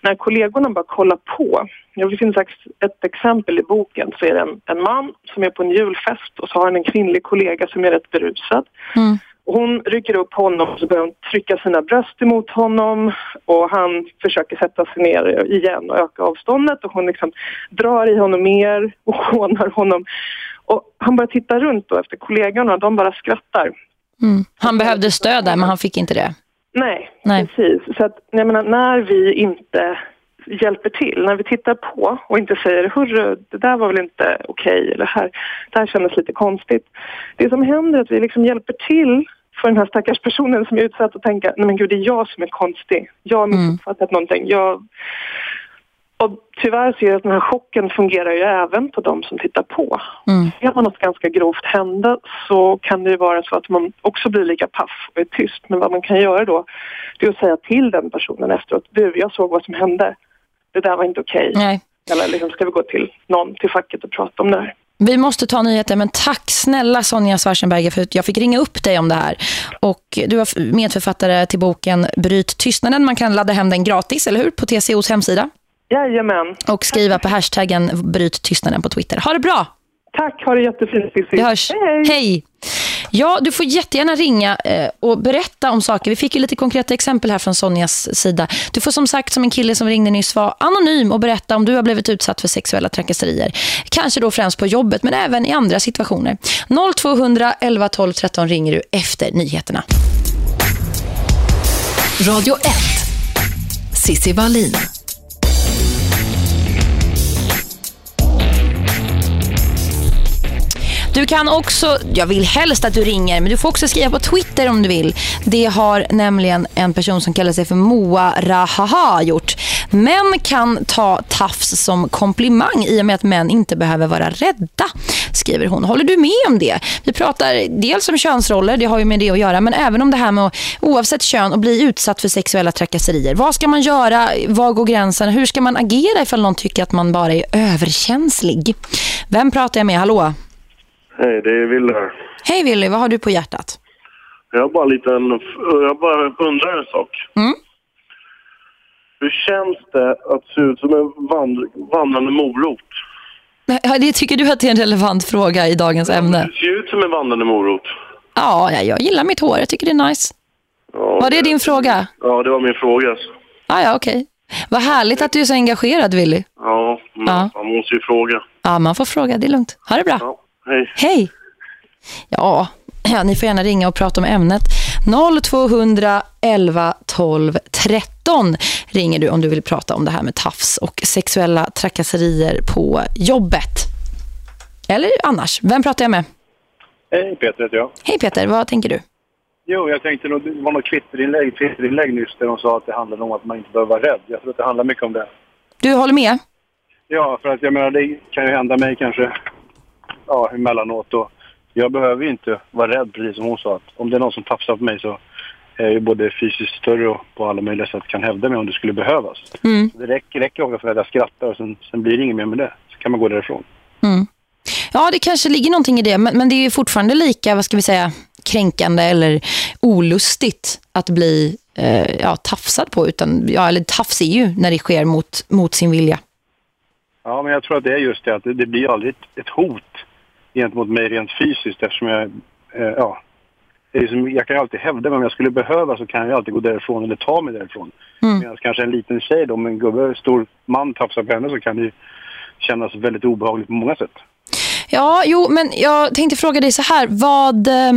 när kollegorna bara kollar på, det finns ett exempel i boken, så är det en, en man som är på en julfest och så har han en kvinnlig kollega som är rätt berusad. Och hon rycker upp honom och så börjar hon trycka sina bröst emot honom och han försöker sätta sig ner igen och öka avståndet och hon liksom drar i honom mer och hånar honom. Och han börjar titta runt då efter kollegorna och de bara skrattar. Mm. Han behövde stöd där men han fick inte det. Nej, Nej. precis. Så att, menar, när vi inte hjälper till, när vi tittar på och inte säger hörru, det där var väl inte okej eller här, det här kändes lite konstigt. Det som händer är att vi liksom hjälper till för den här stackars personen som är utsatt och tänka, nej men gud det är jag som är konstig. Jag har missuppfattat någonting. Jag... Och tyvärr ser jag att den här chocken fungerar ju även på de som tittar på. Mm. Ser man något ganska grovt hända så kan det ju vara så att man också blir lika paff och är tyst. Men vad man kan göra då, det är att säga till den personen efteråt, du, jag såg vad som hände. Det där var inte okej. Nej. Eller liksom, ska vi gå till någon, till facket och prata om det här? Vi måste ta nyheter, men tack snälla Sonja Svarsenberger för att jag fick ringa upp dig om det här. Och du är medförfattare till boken Bryt tystnaden. Man kan ladda hem den gratis, eller hur? På TCOs hemsida. Jajamän. Och skriva på hashtaggen Bryt tystnaden på Twitter. Ha det bra! Tack, ha det jättefint. Vi hörs. Hej, Hej. Ja, du får jättegärna ringa eh, och berätta om saker. Vi fick ju lite konkreta exempel här från Sonjas sida. Du får som sagt, som en kille som ringde nyss, vara anonym och berätta om du har blivit utsatt för sexuella trakasserier. Kanske då främst på jobbet, men även i andra situationer. 0200 11 12 13 ringer du efter nyheterna. Radio 1. Sissi Wallin. Du kan också, jag vill helst att du ringer, men du får också skriva på Twitter om du vill. Det har nämligen en person som kallar sig för Moa Rahaha gjort. Män kan ta tafs som komplimang i och med att män inte behöver vara rädda, skriver hon. Håller du med om det? Vi pratar dels om könsroller, det har ju med det att göra, men även om det här med att, oavsett kön och bli utsatt för sexuella trakasserier. Vad ska man göra? Var går gränsen? Hur ska man agera ifall någon tycker att man bara är överkänslig? Vem pratar jag med? Hallå? Hej, det är Wille här. Hej Willy, vad har du på hjärtat? Jag har bara en liten... Jag bara undrar en sak. Mm. Hur känns det att se ut som en vand, vandrande morot? Det tycker du att det är en relevant fråga i dagens ämne? Du ser ut som en vandrande morot. Ja, ja, jag gillar mitt hår. Jag tycker det är nice. Ja, Var det din fråga? Ja, det var min fråga. alltså. Ja, okej. Vad härligt att du är så engagerad, Willy. Ja, men Ja. man måste ju fråga. Ja, man får fråga. Det är lugnt. Ha det bra. Ja, hej. Hej! Ja, ja, ni får gärna ringa och prata om ämnet. 0200 11 12 13 ringer du om du vill prata om det här med tafs och sexuella trakasserier på jobbet. Eller annars. Vem pratar jag med? Hej, Peter heter jag. Hej Peter, vad tänker du? Jo, jag tänkte nog, det var något Twitterinlägg, Twitterinlägg nyss där de sa att det handlade om att man inte behöver vara rädd. Jag tror att det handlar mycket om det. Du håller med? Ja, för att jag menar, det kan ju hända mig kanske ja, emellanåt. Och jag behöver ju inte vara rädd, precis som hon sa. Att om det är någon som tafsar på mig så är jag ju både fysiskt större och på alla möjliga sätt kan hävda mig om det skulle behövas. Mm. Det räcker, räcker också för att jag skrattar och sen, sen blir det inget mer med det. Så kan man gå därifrån. Mm. Ja, det kanske ligger någonting i det. Men, men det är ju fortfarande lika, vad ska vi säga, kränkande eller olustigt att bli eh, ja, tafsad på. Utan, ja, eller tafs är ju när det sker mot, mot sin vilja. Ja, men jag tror att det är just det att det, det blir aldrig ett, ett hot gentemot mig rent fysiskt eftersom jag, eh, ja, som, jag kan ju alltid hävda mig om jag skulle behöva så kan jag alltid gå därifrån eller ta mig därifrån. Mm. Medan kanske en liten tjej då, om en gubbe, stor man tafsar på henne så kan det ju kännas väldigt obehagligt på många sätt. Ja, jo, men jag tänkte fråga dig så här. Vad, eh,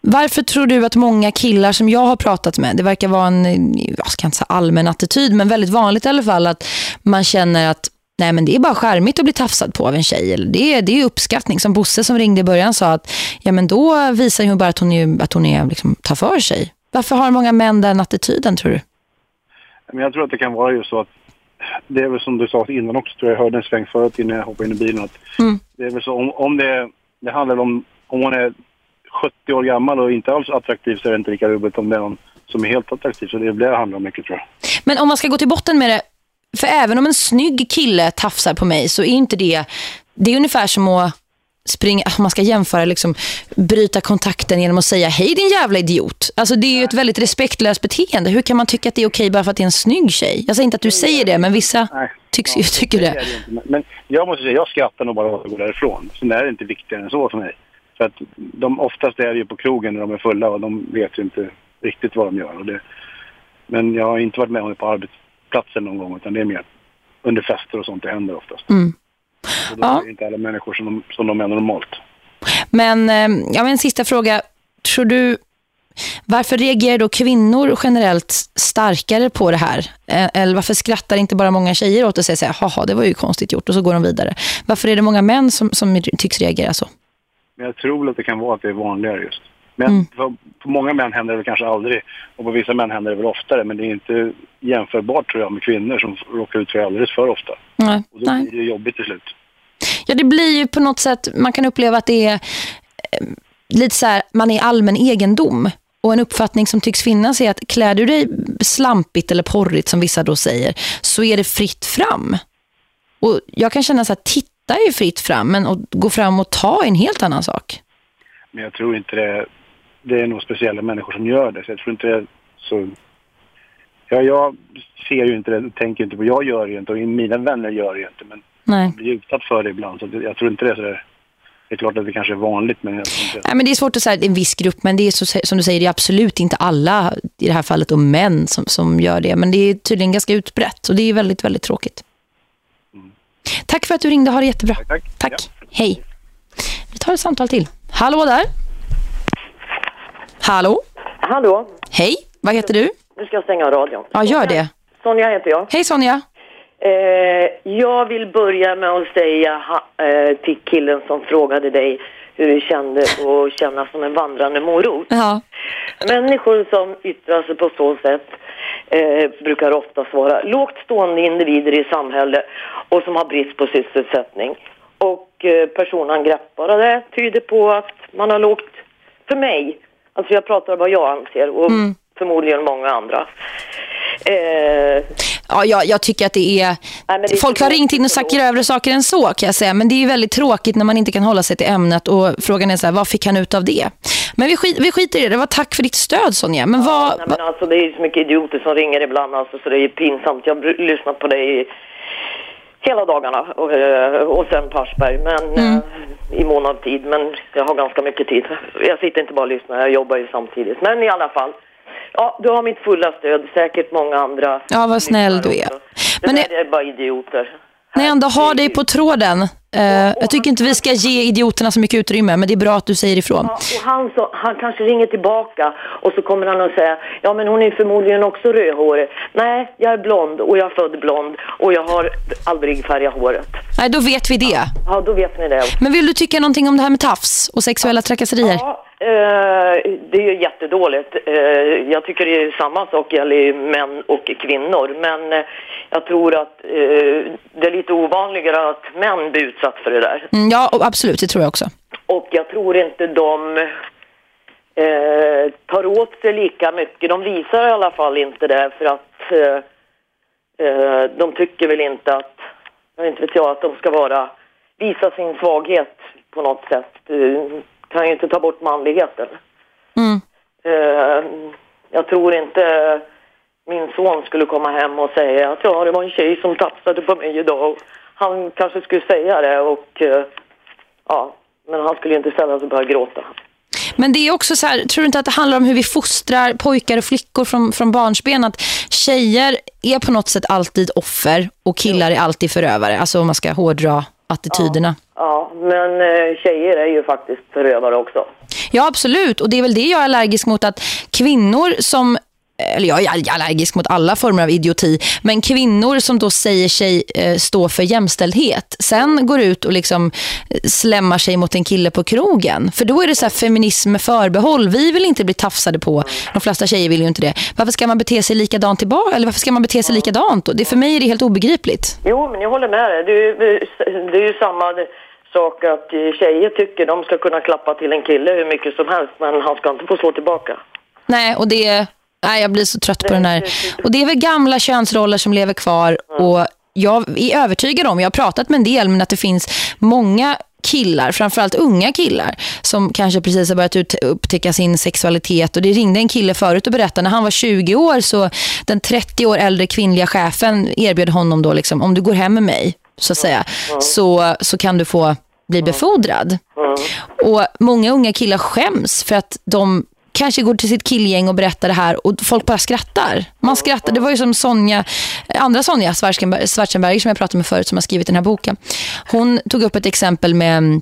varför tror du att många killar som jag har pratat med, det verkar vara en, jag ska inte säga allmän attityd, men väldigt vanligt i alla fall, att man känner att nej men det är bara skärmigt att bli tafsad på av en tjej. Det, är, det är uppskattning. Som Bosse som ringde i början sa att ja men då visar hon bara att hon, är, att hon är, liksom, tar för sig. Varför har många män den attityden tror du? Men jag tror att det kan vara just så att det är väl som du sa innan också, tror jag, jag hörde en sväng förut innan jag hoppade in i bilen. Att Mm. Det är väl så om, om det, det handlar om, om hon är 70 år gammal och inte alls attraktiv så är det inte lika roligt om det är någon som är helt attraktiv. Så det är det det handlar om mycket tror jag. Men om man ska gå till botten med det, för även om en snygg kille tafsar på mig så är inte det, det är ungefär som att springa, om man ska jämföra liksom, bryta kontakten genom att säga hej din jävla idiot. Alltså det är ju ett väldigt respektlöst beteende. Hur kan man tycka att det är okej bara för att det är en snygg tjej? Jag säger inte att du säger det, men vissa Nej. tycks ju tycker är det. Men- jag måste säga, jag skrattar nog bara åt att gå därifrån. Är det inte viktigare än så för mig. För att de oftast är ju på krogen när de är fulla och de vet ju inte riktigt vad de gör. Och det, men jag har inte varit med om det på arbetsplatsen någon gång utan det är mer under fester och sånt det händer oftast. Mm. Och då Ja. är det inte alla människor som de, som de är normalt. Men, eh, ja, men en sista fråga. Tror du, varför reagerar då kvinnor generellt starkare på det här? Eh, Eller varför skrattar inte bara många tjejer åt och säger så här, haha det var ju konstigt gjort och så går de vidare. Varför är det många män som, som tycks reagera så? Men jag tror att det kan vara att det är vanligare just. Men Mm. för, för många män händer det väl kanske aldrig. Och på vissa män händer det väl oftare. Men det är inte jämförbart tror jag med kvinnor som råkar ut för det alldeles för ofta. Nej, Och då blir det jobbigt till slut. Ja, det blir ju på något sätt, man kan uppleva att det är eh, lite så här, man är allmän egendom. Och en uppfattning som tycks finnas är att klär du dig slampigt eller porrigt som vissa då säger, så är det fritt fram. Och jag kan känna så att titta är fritt fram, men att gå fram och ta är en helt annan sak. Men jag tror inte det. Det är nog speciella människor som gör det. Så jag tror inte är så... Ja, jag ser ju inte det, tänker inte på. Jag gör ju inte och mina vänner gör ju inte. Men Nej. jag blir utsatt för det ibland. Så jag tror inte det är så där. Det är klart att det kanske är vanligt men jag tror inte... Nej, men det är svårt att säga, en viss grupp, men det är så, som du säger, det är absolut inte alla, i det här fallet och män som, som gör det. Men det är tydligen ganska utbrett och det är väldigt, väldigt tråkigt. Tack för att du ringde, ha det jättebra. Tack. Tack. Hej. Vi tar ett samtal till. Hallå där. Hallå. Hallå, Hej, vad heter du? nu ska jag stänga av radion. Ja, gör det. Sonja heter jag. Hej Sonja. Eh, jag vill börja med att säga ha, eh, till killen som frågade dig hur det kände att känna som en vandrande morot. Ja. Människor som yttrar sig på så sätt eh, brukar oftast vara lågt stående individer i samhället och som har brist på sysselsättning. Och eh, personangrepp, bara det tyder på att man har lågt, för mig, alltså jag pratar vad jag anser och Mm. förmodligen många andra. Eh, Ja, jag, jag tycker att det är... Nej, det är Folk så har ringt in och sagt grövre saker än så kan jag säga. Men det är väldigt tråkigt när man inte kan hålla sig till ämnet. Och frågan är så här, vad fick han ut av det? Men vi, skit, vi skiter i det. Det var tack för ditt stöd Sonja. Men vad... Nej, men alltså, det är så mycket idioter som ringer ibland alltså, så det är pinsamt. Jag har lyssnat på dig i, hela dagarna och, eh, och sen Parsberg men, Mm. eh, i mån av tid. Men jag har ganska mycket tid. Jag sitter inte bara och lyssnar, jag jobbar ju samtidigt. Men i alla fall. Ja, du har mitt fulla stöd. Säkert många andra. Ja, vad snäll du är. Det Men där är bara idioter. När jag ändå har dig på tråden. Eh, jag tycker inte vi ska ge idioterna så mycket utrymme, men det är bra att du säger ifrån. Ja, och han, så, han kanske ringer tillbaka och så kommer han att säga ja men hon är förmodligen också rödhårig. Nej, jag är blond och jag är född blond och jag har aldrig färgat håret. Nej, då vet vi det. Ja, då vet ni det. Men vill du tycka någonting om det här med tafs och sexuella trakasserier? Ja, det är jättedåligt. Eh, jag tycker det är samma sak gäller män och kvinnor. Men eh, jag tror att eh, det är lite ovanligare att män blir utsatt för det där. Mm, ja, absolut, det tror jag också. Och jag tror inte de eh, tar åt sig lika mycket. De visar i alla fall inte det för att eh, eh, de tycker väl inte att, inte vet jag, att de ska vara, visa sin svaghet på något sätt. Kan ju inte ta bort manligheten. Mm. Eh, jag tror inte min son skulle komma hem och säga att ja, det var en tjej som tafsade på mig idag. Han kanske skulle säga det och eh, ja, men han skulle inte ställa sig och börja gråta. Men det är också så här, tror du inte att det handlar om hur vi fostrar pojkar och flickor från, från barnsben? Att tjejer är på något sätt alltid offer och killar är alltid förövare. Alltså om man ska hårdra attityderna. Ja, men eh, tjejer är ju faktiskt förövare också. Ja, absolut. Och det är väl det jag är allergisk mot att kvinnor som eller jag är allergisk mot alla former av idioti, men kvinnor som då säger sig eh, stå för jämställdhet sen går ut och liksom eh, slämmar sig mot en kille på krogen. För då är det så här feminism med förbehåll. Vi vill inte bli tafsade på. De flesta tjejer vill ju inte det. Varför ska man bete sig likadant tillbaka? Eller varför ska man bete sig likadant? då? Det, för mig är det helt obegripligt. Jo, men jag håller med dig. Det är, ju- det är ju samma sak att eh, tjejer tycker de ska kunna klappa till en kille hur mycket som helst, men han ska inte få slå tillbaka. Nej, och det nej, jag blir så trött på den här. Och det är väl gamla könsroller som lever kvar. Och jag är övertygad om, jag har pratat med en del, men att det finns många killar, framförallt unga killar som kanske precis har börjat upptäcka sin sexualitet. Och det ringde en kille förut och berättade när han var 20 år så den 30 år äldre kvinnliga chefen erbjöd honom då liksom, om du går hem med mig så att säga, så, så kan du få bli befordrad. Och många unga killar skäms för att de kanske går till sitt killgäng och berättar det här och folk bara skrattar. Man skrattar. Det var ju som Sonja, andra Sonja Schwarzenberg, som jag pratade med förut som har skrivit den här boken. Hon tog upp ett exempel med mm,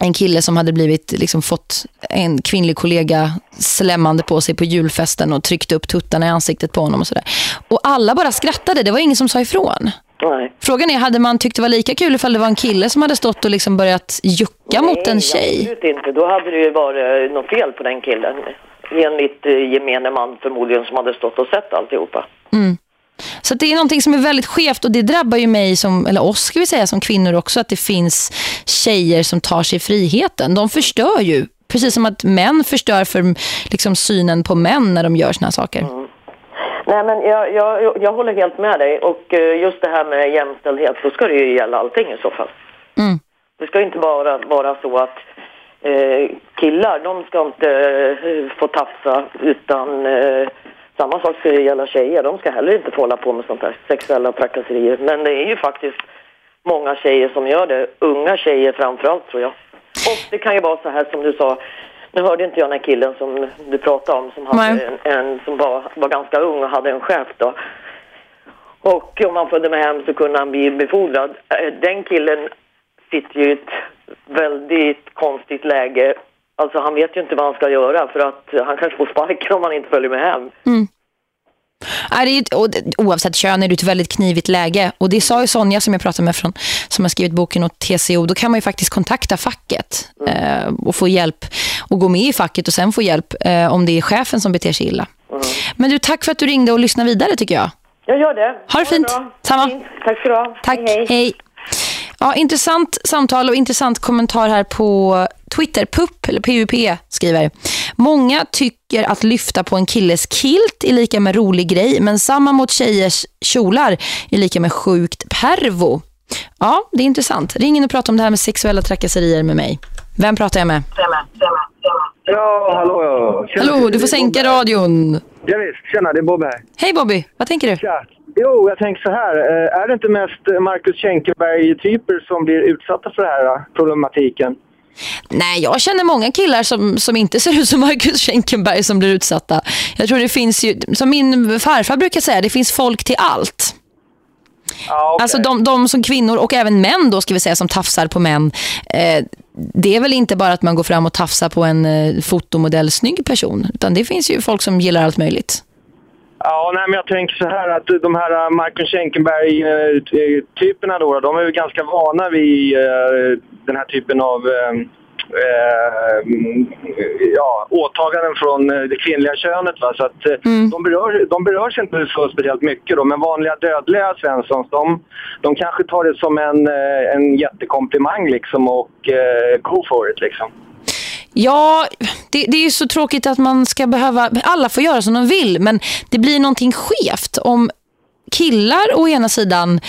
en kille som hade blivit liksom fått en kvinnlig kollega slämmande på sig på julfesten och tryckte upp tuttarna i ansiktet på honom och sådär. Och alla bara skrattade. Det var ingen som sa ifrån. Nej. Frågan är, hade man tyckt det var lika kul ifall det var en kille som hade stått och liksom börjat jucka mot en tjej? Absolut inte. Då hade det ju varit något fel på den killen. Enligt eh, gemene man förmodligen som hade stått och sett alltihopa. Mm. Så det är någonting som är väldigt skevt och det drabbar ju mig som, eller oss ska vi säga som kvinnor också att det finns tjejer som tar sig friheten. De förstör ju, precis som att män förstör för liksom, synen på män när de gör såna här saker. Nej, men jag, jag, jag håller helt med dig. Och eh, just det här med jämställdhet, så ska det ju gälla allting i så fall. Mm. Det ska inte bara vara så att eh, killar, de ska inte eh, få tafsa, utan eh, samma sak ska ju gälla tjejer. De ska heller inte få hålla på med sånt där, sexuella trakasserier. Men det är ju faktiskt många tjejer som gör det. Unga tjejer framförallt, tror jag. Och det kan ju vara så här som du sa, nu hörde inte jag den killen som du pratade om som, hade en, en, som var, var ganska ung och hade en chef då. Och om han följde med hem så kunde han bli befordrad. Eh, Den killen sitter ju i ett väldigt konstigt läge. Alltså han vet ju inte vad han ska göra för att han kanske får sparken om han inte följer med hem. Är och oavsett kön är det ett väldigt knivigt läge. Och det sa ju Sonja som jag pratade med från, som har skrivit boken åt TCO. Då kan man ju faktiskt kontakta facket eh, och få hjälp och gå med i facket och sen få hjälp eh, om det är chefen som beter sig illa. Men du, tack för att du ringde och lyssnade vidare tycker jag. Jag gör det. Ha det fint. Samma. Fint. Tack ska du ha. Tack. Hej, hej. Ja, intressant samtal och intressant kommentar här på Twitter. PUP, eller PUP, skriver. Många tycker att lyfta på en killes kilt är lika med rolig grej, men samma mot tjejers kjolar är lika med sjukt pervo. Ja, det är intressant. Ring in och prata om det här med sexuella trakasserier med mig. Vem pratar jag med? Ja, hallå ja. Hallå, du får sänka radion. Ja, visst. Tjena, det är Bob här. Hej Bobby, vad tänker du? Tja. Jo, jag tänker så här. Eh, Är det inte mest Marcus Schenkenberg-typer som blir utsatta för den här problematiken? Nej, jag känner många killar som, som inte ser ut som Marcus Schenkenberg som blir utsatta. Jag tror det finns ju, som min farfar brukar säga, det finns folk till allt. Alltså de, de som kvinnor och även män då ska vi säga som tafsar på män. Eh, det är väl inte bara att man går fram och tafsar på en eh, fotomodell snygg person. Utan det finns ju folk som gillar allt möjligt. Ja, nej, men jag tänker så här att de här eh, Marcus Schenkenberg-typerna då, de är ju ganska vana vid eh, den här typen av eh, ja, åtaganden från det kvinnliga könet. Va? Så att, eh, de, berör, de berörs inte så speciellt mycket. Då. Men vanliga dödliga Svenssons, de, de kanske tar det som en, en jättekomplimang liksom, och eh, go for it. Liksom. Ja, det, det är ju så tråkigt att man ska behöva... Alla får göra som de vill, men det blir någonting skevt om killar å ena sidan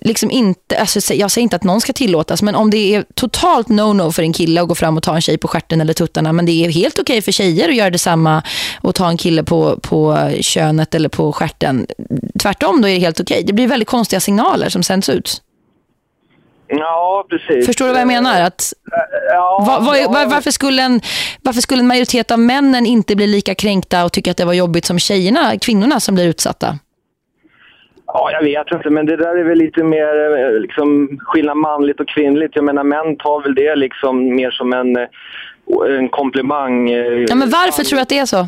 liksom inte, alltså jag säger inte att någon ska tillåtas men om det är totalt no-no för en kille att gå fram och ta en tjej på skärten eller tuttarna men det är helt okej för tjejer att göra detsamma och ta en kille på, på könet eller på skärten. Tvärtom då är det helt okej. Det blir väldigt konstiga signaler som sänds ut. Ja, precis. Förstår du vad jag menar? Att, ja, var, var, var, varför, skulle en, varför skulle en majoritet av männen inte bli lika kränkta och tycka att det var jobbigt som tjejerna, kvinnorna som blir utsatta? Ja, jag vet inte, men det där är väl lite mer eh, liksom, skillnad manligt och kvinnligt. Jag menar, män tar väl det liksom mer som en, eh, en komplimang. eh, Ja, men varför tror du att det är så? Eh,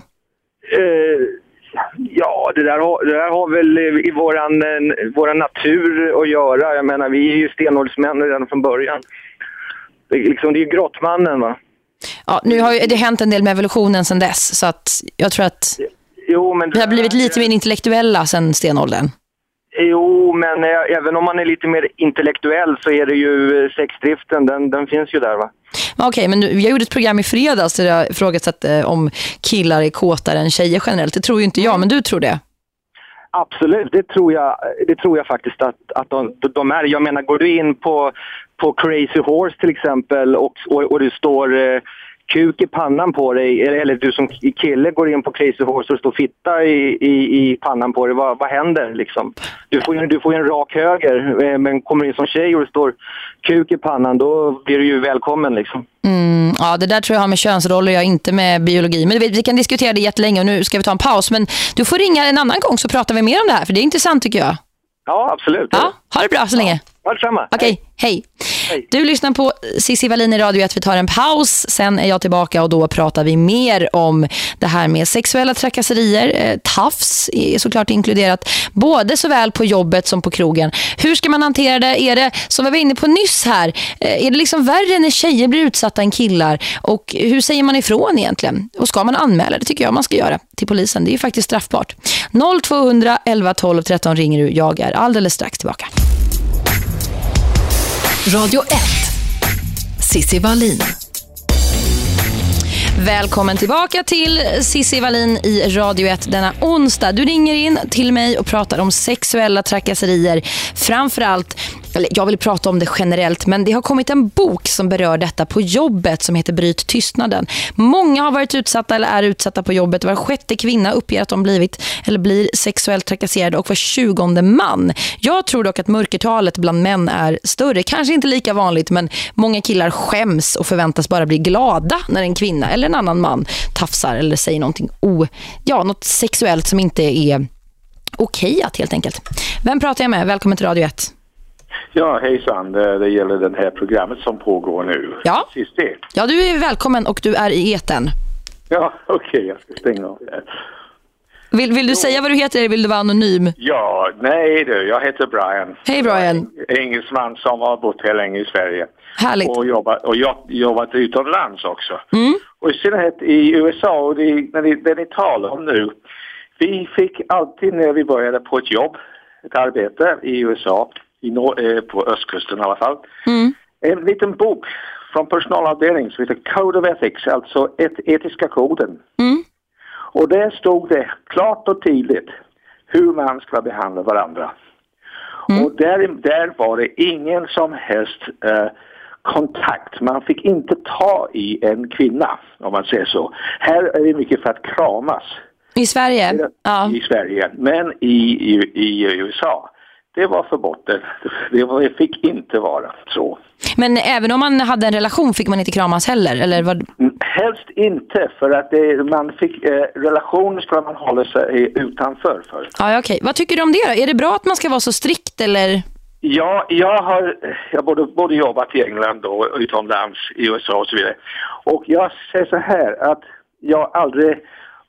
ja, det där, har, det där har väl i våran, eh, våran natur att göra. Jag menar, vi är ju stenåldersmän redan från början. Det, är liksom, det är ju grottmannen, va? Ja, nu har ju det hänt en del med evolutionen sedan dess så att jag tror att Jo, men vi har blivit lite mer intellektuella sedan stenåldern. Jo, men eh, även om man är lite mer intellektuell så är det ju eh, sexdriften, den, den finns ju där, va? Okej, men nu, jag gjorde ett program i fredags där jag ifrågasatte eh, om killar är kåtare än tjejer generellt. Det tror ju inte jag, men du tror det. Absolut, det tror jag, det tror jag faktiskt att, att de, de är. Jag menar, går du in på, på Crazy Horse till exempel och, och, och det står kuk i pannan på dig, eller, eller du som kille går in på Crazy Horse och står fitta i, i, i pannan på dig, vad, vad händer liksom? Du får ju du får ju en rak höger, eh, men kommer in som tjej och det står kuk i pannan, då blir du ju välkommen liksom. Mm, ja, det där tror jag har med könsroller jag inte med biologi. Men vi, vi kan diskutera det jättelänge och nu ska vi ta en paus. Men du får ringa en annan gång så pratar vi mer om det här, för det är intressant tycker jag. Ja, absolut. Ja, ha det bra så länge. Ja, detsamma. Okej, hej. Du lyssnar på Cissi Wallin i Radio 1. Vi tar en paus. Sen är jag tillbaka och då pratar vi mer om det här med sexuella trakasserier. Eh, tafs är såklart inkluderat. Både såväl på jobbet som på krogen. Hur ska man hantera det? Är det, som vi var inne på nyss här, eh, är det liksom värre när tjejer blir utsatta än killar? Och hur säger man ifrån egentligen? Och ska man anmäla? Det tycker jag man ska göra till polisen. Det är ju faktiskt straffbart. 0200 11 12 13 ringer du. Jag är alldeles strax tillbaka. Radio 1. Sissi Wallin. Välkommen tillbaka till Sissi Wallin i Radio 1 denna onsdag. Du ringer in till mig och pratar om sexuella trakasserier. Framförallt, eller jag vill prata om det generellt, men det har kommit en bok som berör detta på jobbet som heter Bryt tystnaden. Många har varit utsatta eller är utsatta på jobbet. Var sjätte kvinna uppger att de blivit eller blir sexuellt trakasserade och var tjugonde man. Jag tror dock att mörkertalet bland män är större. Kanske inte lika vanligt, men många killar skäms och förväntas bara bli glada när en kvinna eller en annan man tafsar eller säger någonting o, ja, något sexuellt som inte är okej att helt enkelt. Vem pratar jag med? Välkommen till Radio 1. Ja, hejsan. Det, det gäller det här programmet som pågår nu. Ja. Sist det. Ja, du är välkommen och du är i eten. Ja, okej. jag ska stänga av det. Vill, vill du säga vad du heter eller vill du vara anonym? Ja, nej du. Jag heter Brian. Hej Brian. Engelsman som har bott här länge i Sverige. Härligt. Och jobbat, och jag, jobbat utomlands också. Mm. Och i synnerhet i USA, och det, när ni, det ni talar om nu. Vi fick alltid när vi började på ett jobb, ett arbete i USA, i nor- eh, på östkusten i alla fall, Mm. en liten bok från personalavdelningen som heter Code of Ethics, alltså et etiska koden. Mm. Och där stod det klart och tydligt hur man ska behandla varandra. Och där, där var det ingen som helst eh, kontakt. Man fick inte ta i en kvinna, om man säger så. Här är det mycket för att kramas. I Sverige? Ja. I Sverige. Men i, i, i USA, det var förbjudet. Det, var, det fick inte vara så. Men även om man hade en relation fick man inte kramas heller? Eller vad? Helst inte, för att det, man fick, eh, relationer skulle man hålla sig utanför först. Ja, okej. Vad tycker du om det då? Är det bra att man ska vara så strikt eller? Ja, jag har jag både, både jobbat i England och utomlands i USA och så vidare. Och jag säger så här att jag aldrig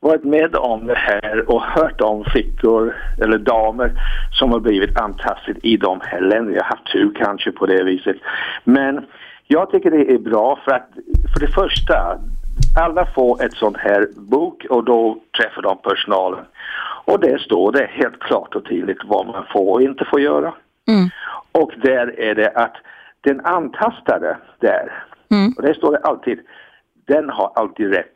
varit med om det här och hört om flickor eller damer som har blivit antastade i de här länderna. Jag har haft tur kanske på det viset. Men jag tycker det är bra för att för det första, alla får ett sånt här bok och då träffar de personalen. Och där står det helt klart och tydligt vad man får och inte får göra. Mm. Och där är det att den antastade där, Mm. och det står det alltid, den har alltid rätt.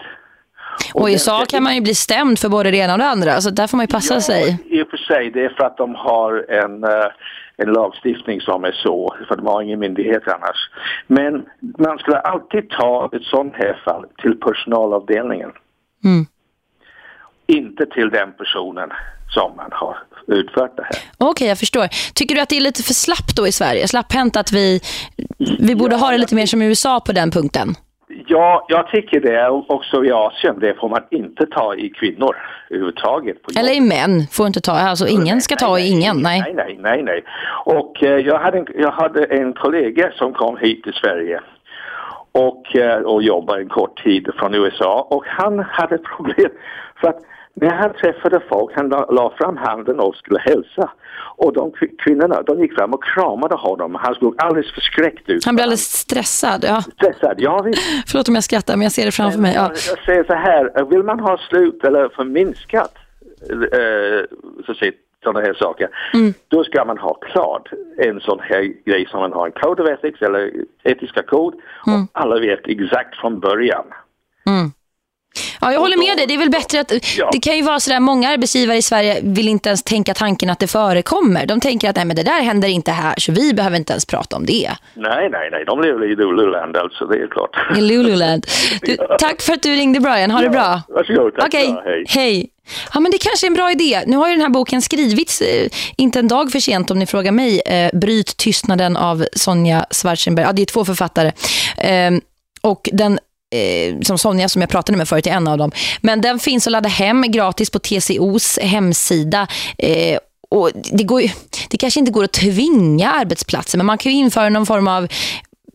Och i USA kan man ju bli stämd för både det ena och det andra. Så där får man ju passa sig. I och för sig, det är för att de har en, eh, en lagstiftning som är så, för de har ingen myndighet annars. Men man skulle alltid ta ett sånt här fall till personalavdelningen. Mm. Inte till den personen som man har utfört det här. Okej, jag förstår. Tycker du att det är lite för slappt då i Sverige? Slapphänt att vi, vi borde ha det lite mer som i USA på den punkten? Ja, jag tycker det. Också i Asien, det får man inte ta i kvinnor överhuvudtaget. Eller i män får inte ta. Alltså ingen ska ta i ingen. Nej. Nej, nej, nej, nej. Och eh, jag, hade en, jag hade en kollega som kom hit till Sverige och, eh, och jobbade en kort tid från USA och han hade problem för att när han träffade folk, han la, la fram handen och skulle hälsa och de kv- kvinnorna, de gick fram och kramade honom. Han såg alldeles förskräckt ut. Han blir alldeles stressad. Ja. Stressad, ja visst. Förlåt om jag skrattar, men jag ser det framför mig. Ja. Jag säger så här, vill man ha slut eller förminskat eh, så säga, sådana här saker, Mm. då ska man ha klart en sån här grej som man har en code of ethics eller etiska kod Mm. och alla vet exakt från början. Mm. Ja, jag håller med dig. Det är väl bättre att det kan ju vara så där många arbetsgivare i Sverige vill inte ens tänka tanken att det förekommer. De tänker att nej men det där händer inte här så vi behöver inte ens prata om det. Nej, nej, nej, de lever i Lululand alltså, det är klart. I Lululand. Du, tack för att du ringde Brian. Ha det bra. Varsågod, tack. Okej, Ja, hej. hej. Ja, men det kanske är en bra idé. Nu har ju den här boken skrivits, eh, inte en dag för sent om ni frågar mig. Eh, Bryt tystnaden av Sonja Schwarzenberg. Ja, det är två författare. Eh, och den eh, som Sonja som jag pratade med förut är en av dem. Men den finns att ladda hem gratis på TCOs hemsida. Eh, och det, går ju, det kanske inte går att tvinga arbetsplatser men man kan ju införa någon form av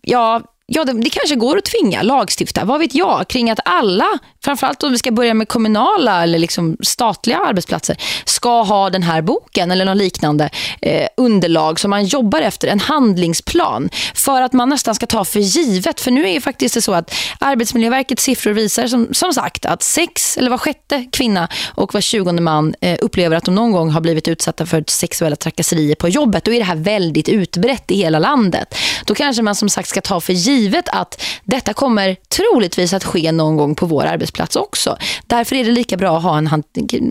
ja, ja det, det kanske går att tvinga, lagstifta, vad vet jag, kring att alla, framförallt om vi ska börja med kommunala eller liksom statliga arbetsplatser, ska ha den här boken eller någon liknande eh, underlag som man jobbar efter, en handlingsplan, för att man nästan ska ta för givet. För nu är det faktiskt det så att Arbetsmiljöverkets siffror visar som, som sagt att sex eller var sjätte kvinna och var tjugonde man eh, upplever att de någon gång har blivit utsatta för sexuella trakasserier på jobbet. Då är det här väldigt utbrett i hela landet. Då kanske man som sagt ska ta för givet att detta kommer troligtvis att ske någon gång på vår arbetsplats också. Därför är det lika bra att ha en,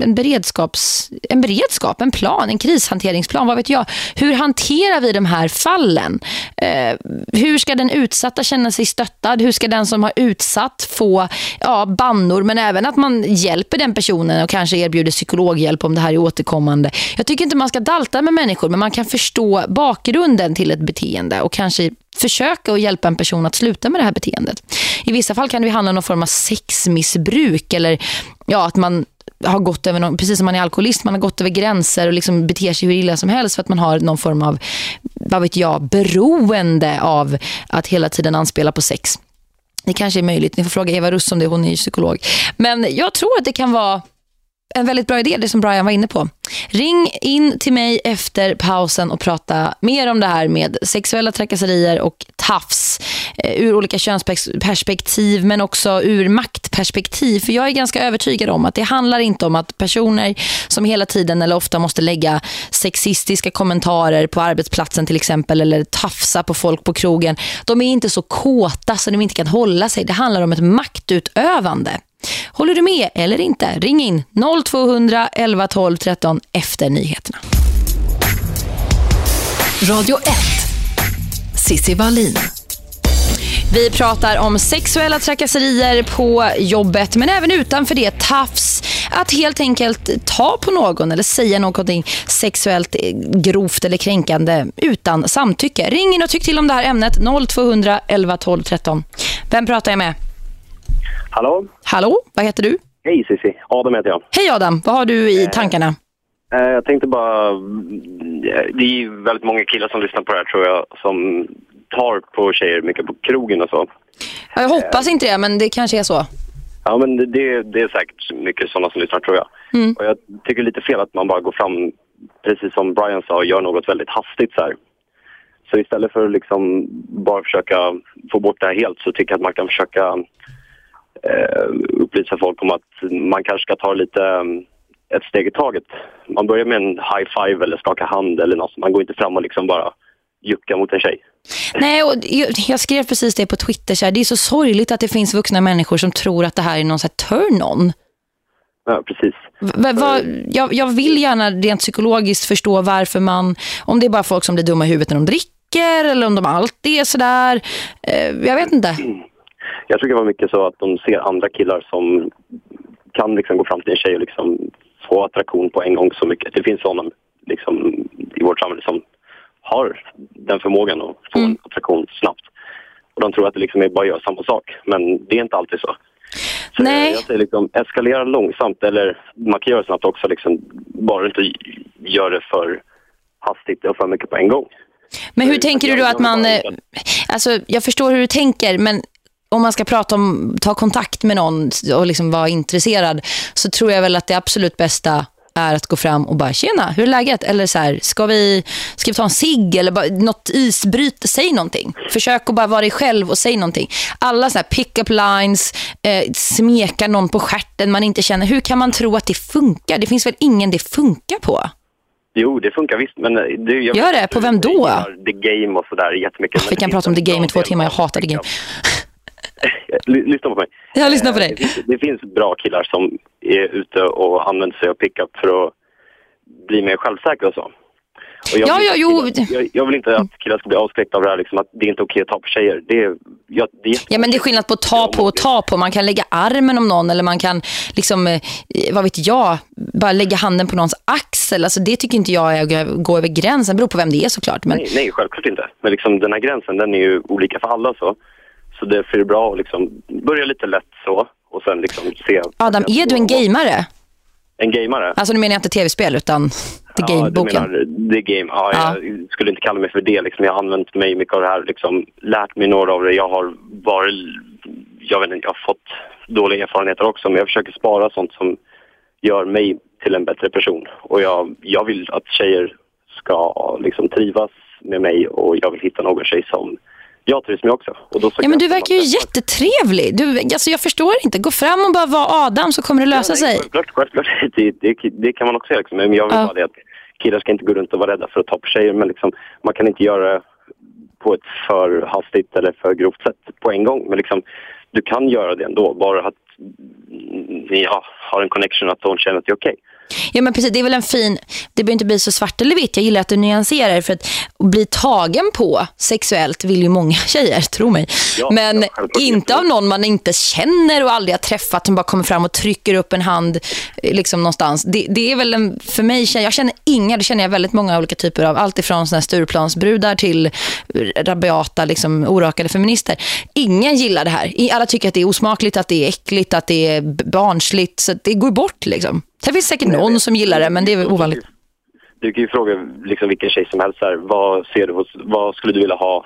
en, beredskaps, en beredskap, en plan, en krishanteringsplan, vad vet jag. Hur hanterar vi de här fallen? Eh, hur ska den utsatta känna sig stöttad? Hur ska den som har utsatt få ja, bannor men även att man hjälper den personen och kanske erbjuder psykologhjälp om det här är återkommande. Jag tycker inte man ska dalta med människor men man kan förstå bakgrunden till ett beteende och kanske försöka att hjälpa en person att sluta med det här beteendet. I vissa fall kan det handla om någon form av sexmissbruk eller ja, att man har gått över någon, precis som man är alkoholist, man har gått över gränser och liksom beter sig hur illa som helst för att man har någon form av, vad vet jag, beroende av att hela tiden anspela på sex. Det kanske är möjligt. Ni får fråga Eva Russ om det, hon är ju psykolog. Men jag tror att det kan vara en väldigt bra idé, det som Brian var inne på. Ring in till mig efter pausen och prata mer om det här med sexuella trakasserier och tafs eh, ur olika könsperspektiv men också ur maktperspektiv. För jag är ganska övertygad om att det handlar inte om att personer som hela tiden eller ofta måste lägga sexistiska kommentarer på arbetsplatsen till exempel eller tafsa på folk på krogen. De är inte så kåta så de inte kan hålla sig. Det handlar om ett maktutövande. Håller du med eller inte? Ring in 0200 11 12 13 efter nyheterna. Radio 1. Sissi Wallin. Vi pratar om sexuella trakasserier på jobbet men även utanför det tafs. Att helt enkelt ta på någon eller säga någonting sexuellt grovt eller kränkande utan samtycke. Ring in och tyck till om det här ämnet 0200 11 12 13. Vem pratar jag med? Hallå? Hallå, vad heter du? Hej Cissi, Adam heter jag. Hej Adam, vad har du i tankarna? Eh, Jag tänkte bara, mm, det är ju väldigt många killar som lyssnar på det här tror jag, som tar på tjejer mycket på krogen och så. Ja, Jag hoppas inte det, men det kanske är så. Ja men det- det, är säkert mycket sådana som lyssnar tror jag. Mm. Och jag tycker lite fel att man bara går fram, precis som Brian sa, och gör något väldigt hastigt så här. Så istället för att liksom bara försöka få bort det här helt så tycker jag att man kan försöka eh, upplysa folk om att man kanske ska ta lite eh, ett steg i taget. Man börjar med en high five eller skaka hand eller något. Man går inte fram och liksom bara jucka mot en tjej. Nej, och jag, skrev precis det på Twitter. Så här, det är så sorgligt att det finns vuxna människor som tror att det här är någon så turn-on. Ja, precis. V- vad- jag, jag vill gärna rent psykologiskt förstå varför man, om det är bara folk som blir dumma i huvudet när de dricker eller om de alltid är sådär. Eh, jag vet inte. Jag tror det var mycket så att de ser andra killar som kan liksom gå fram till en tjej och liksom få attraktion på en gång så mycket. Det finns sådana liksom, i vårt samhälle som har den förmågan att få en attraktion snabbt. Och de tror att det liksom är bara göra samma sak. Men det är inte alltid så. så Nej. Jag säger liksom, eskalera långsamt eller man kan göra snabbt också. Liksom, bara inte gör det för hastigt och för mycket på en gång. Men hur tänker du då att man... eh, Alltså, jag förstår hur du tänker, men om man ska prata om ta kontakt med någon och liksom vara intresserad så tror jag väl att det absolut bästa är att gå fram och bara tjena, hur är läget? Eller så här, ska vi, ska vi ta en cigg eller bara, något isbryt, säg någonting. Försök att bara vara dig själv och säg någonting. Alla så här pick-up lines, eh, smeka någon på stjärten man inte känner. Hur kan man tro att det funkar? Det finns väl ingen det funkar på? Jo, det funkar visst. Men det, jag Gör det? På vem då? The Game och sådär jättemycket. Vi kan prata om The Game i två timmar, jag hatar The Game. Lyssna på mig. Jag lyssnar på dig. Det finns, det finns bra killar som är ute och använder sig av pickup för att bli mer självsäkra och så. Och jag, Ja, vill ja, jo. jag, jag vill inte att killar ska bli avskräckta av det här, liksom, att det är inte okej att ta på tjejer. Det är, ja, det är Ja, men det är skillnad på att ta på och ta på. Man kan lägga armen om någon eller man kan, liksom, eh, vad vet jag, bara lägga handen på någons axel. Alltså, det tycker inte jag är att gå över gränsen. Det beror på vem det är såklart. Men... Nej, nej, självklart inte. Men liksom, den här gränsen den är ju olika för alla. Så, så därför är det bra att liksom börja lite lätt så och sen liksom se Adam, är du en gamare? en gamare. Alltså nu menar jag inte tv-spel utan The Ja, Game-boken. menar The Game. Ja, Ja. Jag skulle inte kalla mig för det. Liksom. Jag har använt mig mycket av det här. Liksom, lärt mig några av det. Jag har varit... Jag, vet inte, jag har fått dåliga erfarenheter också. Men jag försöker spara sånt som gör mig till en bättre person. Och jag, jag vill att tjejer ska liksom, trivas med mig. Och jag vill hitta någon tjej som jag trivs med också. Och då Ja, men du verkar ju jättetrevlig. Du, alltså, jag förstår inte. Gå fram och bara vara Adam så kommer det lösa sig. Självklart, självklart. Det, det, det kan man också göra. Liksom. Men jag vill Ja. bara det att killar ska inte gå runt och vara rädda för att ta på tjejer. Men liksom, man kan inte göra det på ett för hastigt eller för grovt sätt på en gång. Men liksom, du kan göra det ändå. Bara att ni ja, har en connection, att hon känner att det är okej. Ja men precis, det är väl en fin, det behöver inte bli så svart eller vitt. Jag gillar att du nyanserar för att bli tagen på sexuellt vill ju många tjejer, tro mig. Ja, men inte av någon man inte känner och aldrig har träffat som bara kommer fram och trycker upp en hand eh, liksom någonstans. Det, det är väl en, för mig, jag känner inga, det känner jag väldigt många olika typer av, allt ifrån här Stureplansbrudar till rabiata, liksom orakade feminister. Ingen gillar det här. Alla tycker att det är osmakligt, att det är äckligt, att det är barnsligt, så det går bort liksom. Sen finns säkert någon som gillar det, men det är ovanligt. Du kan ju fråga liksom, vilken tjej som helst. Här, vad, ser du hos, vad skulle du vilja ha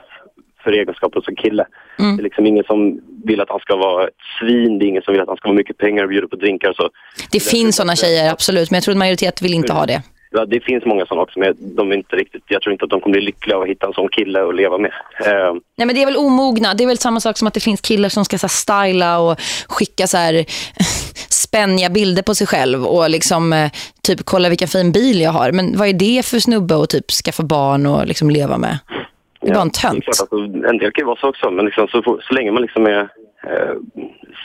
för egenskaper en kille? Mm. Det är liksom ingen som vill att han ska vara ett svin. Det är ingen som vill att han ska ha mycket pengar och bjuda på drinkar. Så. Det finns sådana tjejer, absolut. Men jag tror att majoritet vill inte ha det. Ja, det finns många sådana också, men de är inte riktigt, jag tror inte att de kommer bli lyckliga av att hitta en sån kille att leva med. Eh, Nej, men det är väl omogna. Det är väl samma sak som att det finns killar som ska så här, styla och skicka så här spänniga bilder på sig själv och liksom eh, typ kolla vilken fin bil jag har. Men vad är det för snubbe att typ skaffa barn och liksom leva med? Det är bara en tönt. att, en del kan ju vara så också, men liksom, så, så länge man liksom är eh,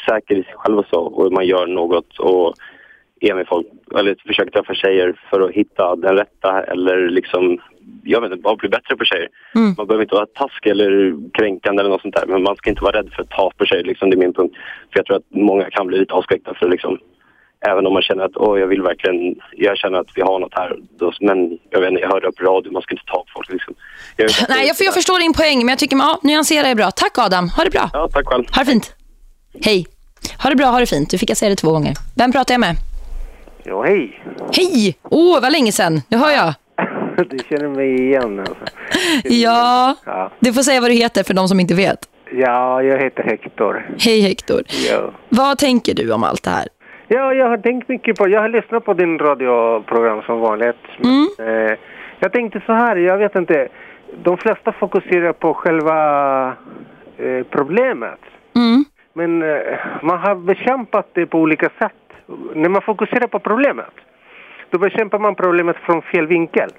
säker i sig själv och så, och man gör något och är med folk, eller försöker träffa tjejer för att hitta den rätta eller liksom, jag vet inte, bara bli bättre på tjejer. Mm. Man behöver inte vara taskig eller kränkande eller något sånt där, men man ska inte vara rädd för att ta på tjejer, liksom, det är min punkt. För jag tror att många kan bli lite avskräckta för liksom, även om man känner att åh, jag vill verkligen, jag känner att vi har något här, då, men jag vet inte, jag hörde på radio, man ska inte ta på folk liksom. Jag Nej, jag, jag förstår din poäng, men jag tycker ja, nyansera är bra. Tack Adam, ha det bra. Ja, tack själv. Ha det fint. Hej. Ha det bra, ha det fint. Du fick jag säga det två gånger. Vem pratar jag med? Ja, hej. Hej! Åh, oh, vad länge sedan. Nu hör jag. Du känner mig igen alltså. Ja, Ja. du får säga vad du heter för de som inte vet. ja, jag heter Hector. Hej Hector. Ja. Vad tänker du om allt det här? ja, jag har tänkt mycket på, jag har lyssnat på din radioprogram som vanligt. Mm. Eh, jag tänkte så här, jag vet inte, de flesta fokuserar på själva eh, problemet. Mm. Men eh, man har bekämpat det på olika sätt. När man fokuserar på problemet, då bekämpar man problemet från fel vinkel.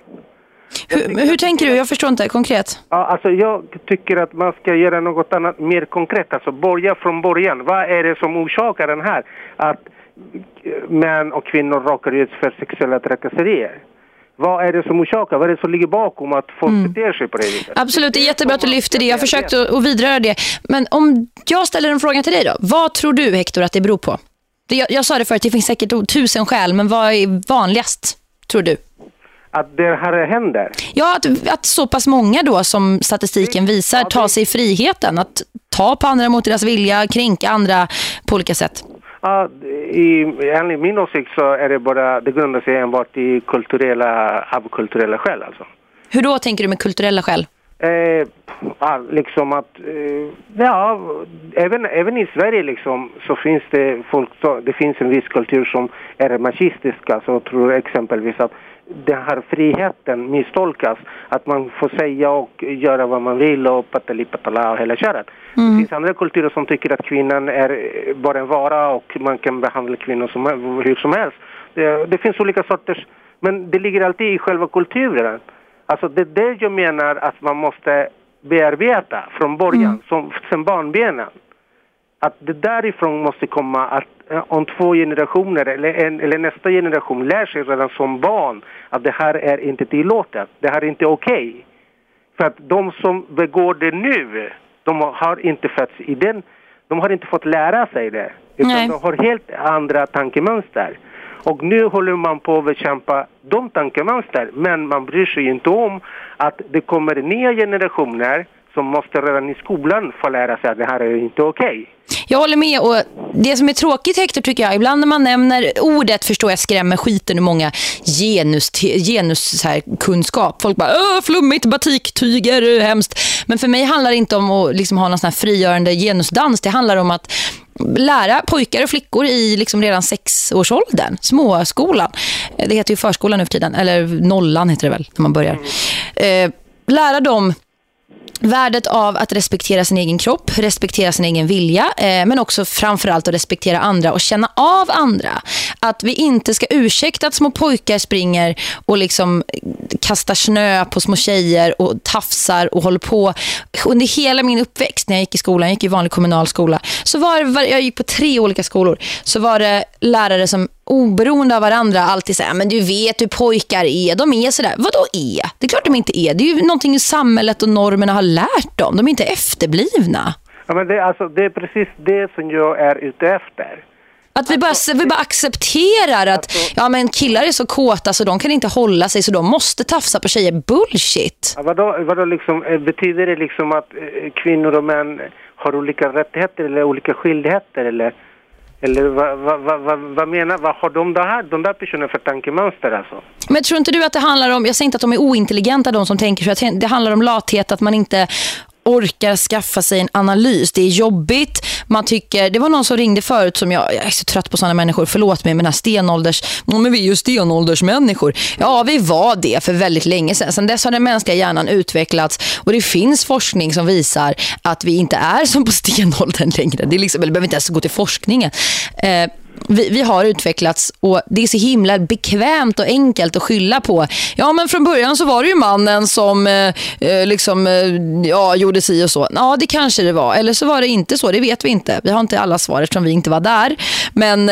Hur, hur tänker du? Jag förstår inte konkret. Ja, alltså jag tycker att man ska göra något annat mer konkret. Alltså börja från början. Vad är det som orsakar den här? Att män och kvinnor råkar ut för sexuella trakasserier. Vad är det som orsakar? Vad är det som ligger bakom att folk beter sig på det viset? Absolut, det är jättebra att du lyfter det. Jag har försökt att, att vidröra det. Men om jag ställer en fråga till dig då. Vad tror du, Hector, att det beror på? Jag, jag sa det förut, det finns säkert tusen skäl. Men vad är vanligast, tror du? Att det här händer? Ja, att, att så pass många då som statistiken visar tar sig friheten att ta på andra mot deras vilja, kränka andra på olika sätt. Ja, i, enligt min åsikt så är det bara, det grundar sig enbart i kulturella, av kulturella skäl alltså. Hur då tänker du med kulturella skäl? Eh, ja, liksom att, eh, ja, även, även i Sverige liksom så finns det folk, så, det finns en viss kultur som är machistisk, alltså tror exempelvis att den här friheten misstolkas, att man får säga och göra vad man vill och patalipatala och hela köret. Det finns andra kulturer som tycker att kvinnan är bara en vara och man kan behandla kvinnor som, hur som helst. Det, det finns olika sorters, men det ligger alltid i själva kulturen. Alltså det är det jag menar att man måste bearbeta från början, som, sen barnbenen. Att det därifrån måste komma att eh, om två generationer eller, en, eller nästa generation lär sig redan som barn att det här är inte tillåtet, det här är inte okej. För att de som begår det nu, de har inte fötts i den, de har inte fått lära sig det. Utan Nej. de har helt andra tankemönster. Och nu håller man på att bekämpa de tankemönster, men man bryr sig inte om att det kommer nya generationer som måste redan i skolan få lära sig att det här är inte okej. Jag håller med och det som är tråkigt Hector tycker jag, ibland när man nämner ordet förstår jag skrämmer skiten ur många genus, genus så här, kunskap. Folk bara, öh, flummigt, batiktyger, hemskt. Men för mig handlar det inte om att liksom ha någon sån här frigörande genusdans. Det handlar om att lära pojkar och flickor i liksom redan sexårsåldern, småskolan. Det heter ju förskolan nu för tiden, eller nollan heter det väl när man börjar. Eh, lära dem Värdet av att respektera sin egen kropp, respektera sin egen vilja, eh, men också framförallt att respektera andra och känna av andra. Att vi inte ska ursäkta att små pojkar springer och liksom eh, kastar snö på små tjejer och tafsar och håller på. Under hela min uppväxt när jag gick i skolan, jag gick i vanlig kommunal skola, så var det, var- jag gick på tre olika skolor, så var det lärare som oberoende av varandra alltid säger men du vet hur pojkar är, de är sådär. Vad då är? Det är klart de inte är. Det är ju någonting i samhället och normerna har lärt dem. De är inte efterblivna. Ja, men det, alltså, det är precis det som jag är ute efter. Att vi bara, vi bara accepterar att ja, men killar är så kåta så de kan inte hålla sig så de måste tafsa på tjejer. Bullshit. Ja, vadå, vadå liksom, eh, betyder det liksom att eh, kvinnor och män har olika rättigheter eller olika skyldigheter eller, eller vad, vad, vad, vad, vad menar, vad har de där, de där personerna för tankemönster alltså? Men tror inte du att det handlar om, jag säger inte att de är ointelligenta de som tänker så, det handlar om lathet, att man inte orkar skaffa sig en analys. Det är jobbigt. Man tycker, det var någon som ringde förut som jag, jag är så trött på sådana människor. Förlåt mig, men här stenålders, men vi är ju stenåldersmänniskor. Ja, vi var det för väldigt länge sedan. Sedan dess har den mänskliga hjärnan utvecklats och det finns forskning som visar att vi inte är som på stenåldern längre. Det är liksom, eller behöver inte ens gå till forskningen. Eh, vi, vi har utvecklats och det är så himla bekvämt och enkelt att skylla på. Ja, men från början så var det ju mannen som eh, eh, liksom, eh, ja, gjorde si och så. Ja, det kanske det var. Eller så var det inte så, det vet vi inte. Vi har inte alla svar eftersom vi inte var där. Men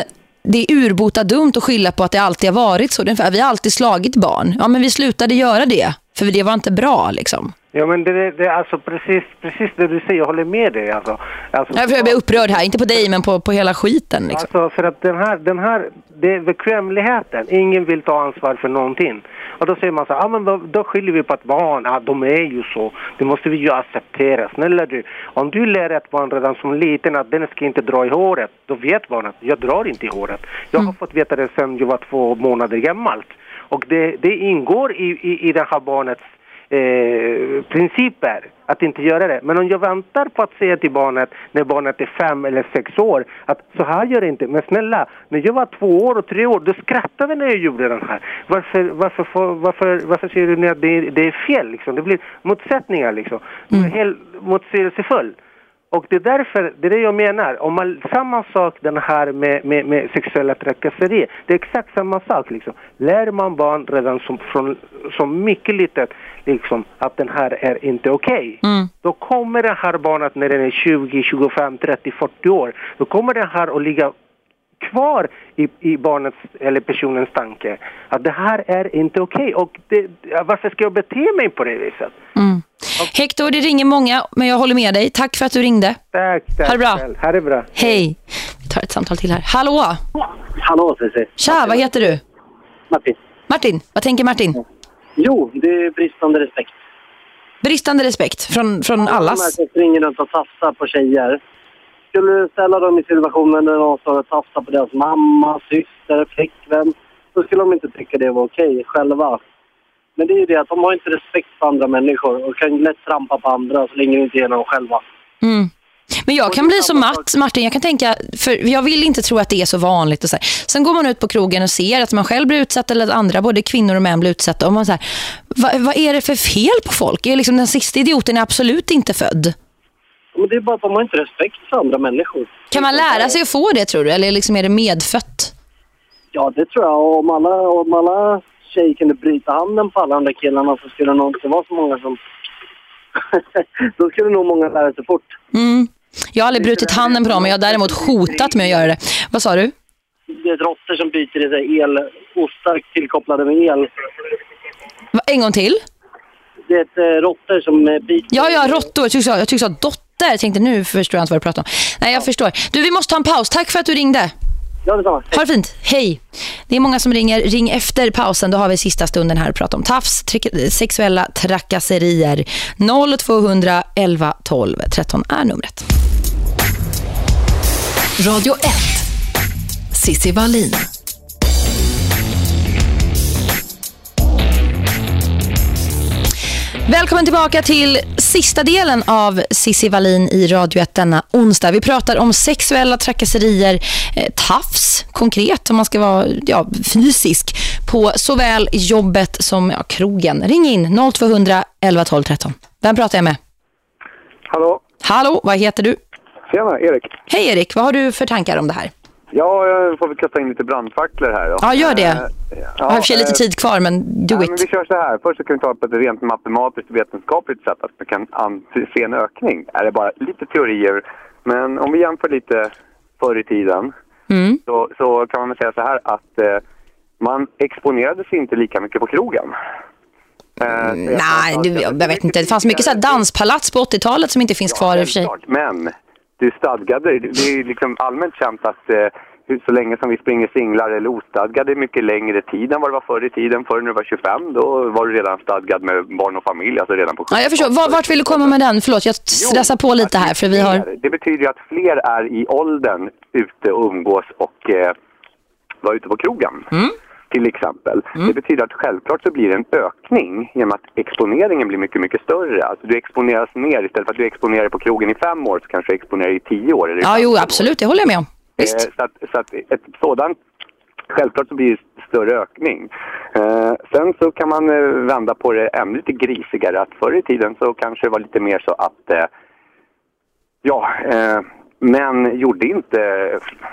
det är urbota dumt att skylla på att det alltid har varit så. Vi har alltid slagit barn. Ja, men vi slutade göra det. För det var inte bra liksom. Ja men det, det är alltså precis, precis det du säger, jag håller med dig alltså. alltså Jag blir upprörd här, inte på dig men på, på hela skiten liksom. Alltså för att den här, den här det är bekvämligheten, ingen vill ta ansvar för någonting. Och då säger man så här, ah, men då, då skyller vi på att barn, ah, de är ju så, det måste vi ju acceptera. Snälla du, om du lär ett barn redan som liten att den ska inte dra i håret, då vet barnet, jag drar inte i håret. Jag har fått veta det sedan jag var två månader gammalt. Och det, det ingår i, i, i det här barnets eh, principer att inte göra det. Men om jag väntar på att säga till barnet när barnet är fem eller sex år att så här gör det inte. Men snälla, när jag var två år och tre år då skrattade vi när jag gjorde den här. Varför, varför, varför, varför säger du att det, det är fel liksom? Det blir motsättningar liksom. Är helt motsägelsefull. Och det är därför, det är det jag menar, om man, samma sak den här med, med, med sexuella trakasserier, det är exakt samma sak liksom. Lär man barn redan som, från, som mycket litet liksom, att den här är inte okej, då kommer det här barnet när den är 20, 25, 30, 40 år, då kommer det här att ligga kvar i, i barnets eller personens tanke att det här är inte okej och det, varför ska jag bete mig på det viset? Mm. Hector, det ringer många, men jag håller med dig. Tack för att du ringde. Tack, tack. Ha det bra. Ha det bra. Hej. Vi tar ett samtal till här. Hallå! Hallå Cissi. Tja, vad heter du? Martin. Martin, vad tänker Martin? Jo, det är bristande respekt. Bristande respekt från, från De allas. som springer runt och tafsar på tjejer. Skulle du ställa dem i situationen där någon står och tafsar på deras mamma, syster, flickvän, då skulle de inte tycka det var okej själva. Men det är ju det att de har inte respekt för andra människor och kan lätt trampa på andra så länge de inte ger dem själva. Mm. Men jag kan bli som Matt, Martin, jag kan tänka, för jag vill inte tro att det är så vanligt. Och så här. Sen går man ut på krogen och ser att man själv blir utsatt eller att andra, både kvinnor och män blir utsatta. Och man så här, vad, vad är det för fel på folk? Är liksom den sista idioten är absolut inte född. Men det är bara att de har inte respekt för andra människor. Kan man lära sig att få det tror du? Eller liksom är det medfött? Ja, det tror jag. Och Om alla, om alla tjejer kunde bryta handen på alla de där killarna så skulle det nog inte vara så många som... Då skulle nog många lära sig fort. Mm. Jag har aldrig brutit handen på dem, men jag har däremot hotat med att göra det. Vad sa du? Det är råttor som byter i sig el, ostar tillkopplade med el. Va, En gång till? Det är ett eh, råttor som eh, biter. Ja, ja, råttor. Jag tyckte jag tyckte så dotter. Jag tänkte nu förstår jag inte vad du pratar om. Nej, jag förstår. Du, vi måste ta en paus. Tack för att du ringde. Ja, detsamma. Ha det fint. Hej. Det är många som ringer. Ring efter pausen. Då har vi sista stunden här att prata om tafs, sexuella trakasserier. 0200 11 12 13 är numret. Radio 1. Sissi Wallin. Välkommen tillbaka till sista delen av Sissi Wallin i Radio 1 denna onsdag. Vi pratar om sexuella trakasserier, eh, tafs konkret om man ska vara ja, fysisk på såväl jobbet som ja, krogen. Ring in 0200 11 12 13. Vem pratar jag med? Hallå? Hallå, vad heter du? Tjena, Erik. Hej Erik, vad har du för tankar om det här? Ja, jag får väl kasta in lite brandfacklor här då. Ja, gör det. Eh, Jag har sig lite eh, tid kvar, men do ja, it. Men vi kör så här. Först så kan vi ta på ett rent matematiskt vetenskapligt sätt att man kan an- se en ökning. Är det bara lite teorier. Men om vi jämför lite förr i tiden Mm. så, så kan man säga så här att eh, man exponerade sig inte lika mycket på krogen. Eh, Nej, du, jag vet inte. Det fanns mycket så här danspalats på 80-talet som inte finns kvar i och för sig. Men du stadgade, det är liksom allmänt känt att eh, så länge som vi springer singlar eller ostadgade mycket längre tid än vad det var förr i tiden. Förr när du var 25 då var du redan stadgad med barn och familj, alltså redan på Ja, jag förstår. Var, vart vill du komma med den? Förlåt, jag stressar på lite här för vi har... Det betyder ju att fler är i åldern ute och umgås och eh, var ute på krogen. Mm. Till exempel. Det betyder att självklart så blir det en ökning genom att exponeringen blir mycket, mycket större. Alltså du exponeras mer istället för att du exponerar på krogen i fem år så kanske du exponerar i tio år. Eller Ja, 15 jo, absolut. Det håller jag med om. Eh, så att, så att ett sådant, självklart så blir det större ökning. Eh, sen så kan man eh, vända på det ännu lite grisigare. Att förr i tiden så kanske det var lite mer så att, eh, ja, män gjorde inte,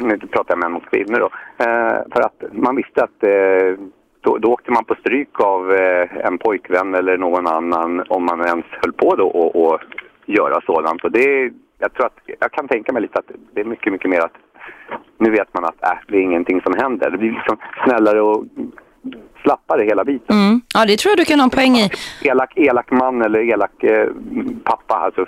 nu pratar jag män mot kvinnor då, eh, för att man visste att eh, då, då åkte man på stryk av eh, en pojkvän eller någon annan om man ens höll på då och, och göra sådant. Och det, jag tror att, jag kan tänka mig lite att det är mycket, mycket mer att nu vet man att äh, det är ingenting som händer. Det blir liksom snällare och slappare hela biten. Mm. Ja, det tror jag du kan ha en poäng i. Elak, elak man eller elak eh, pappa, alltså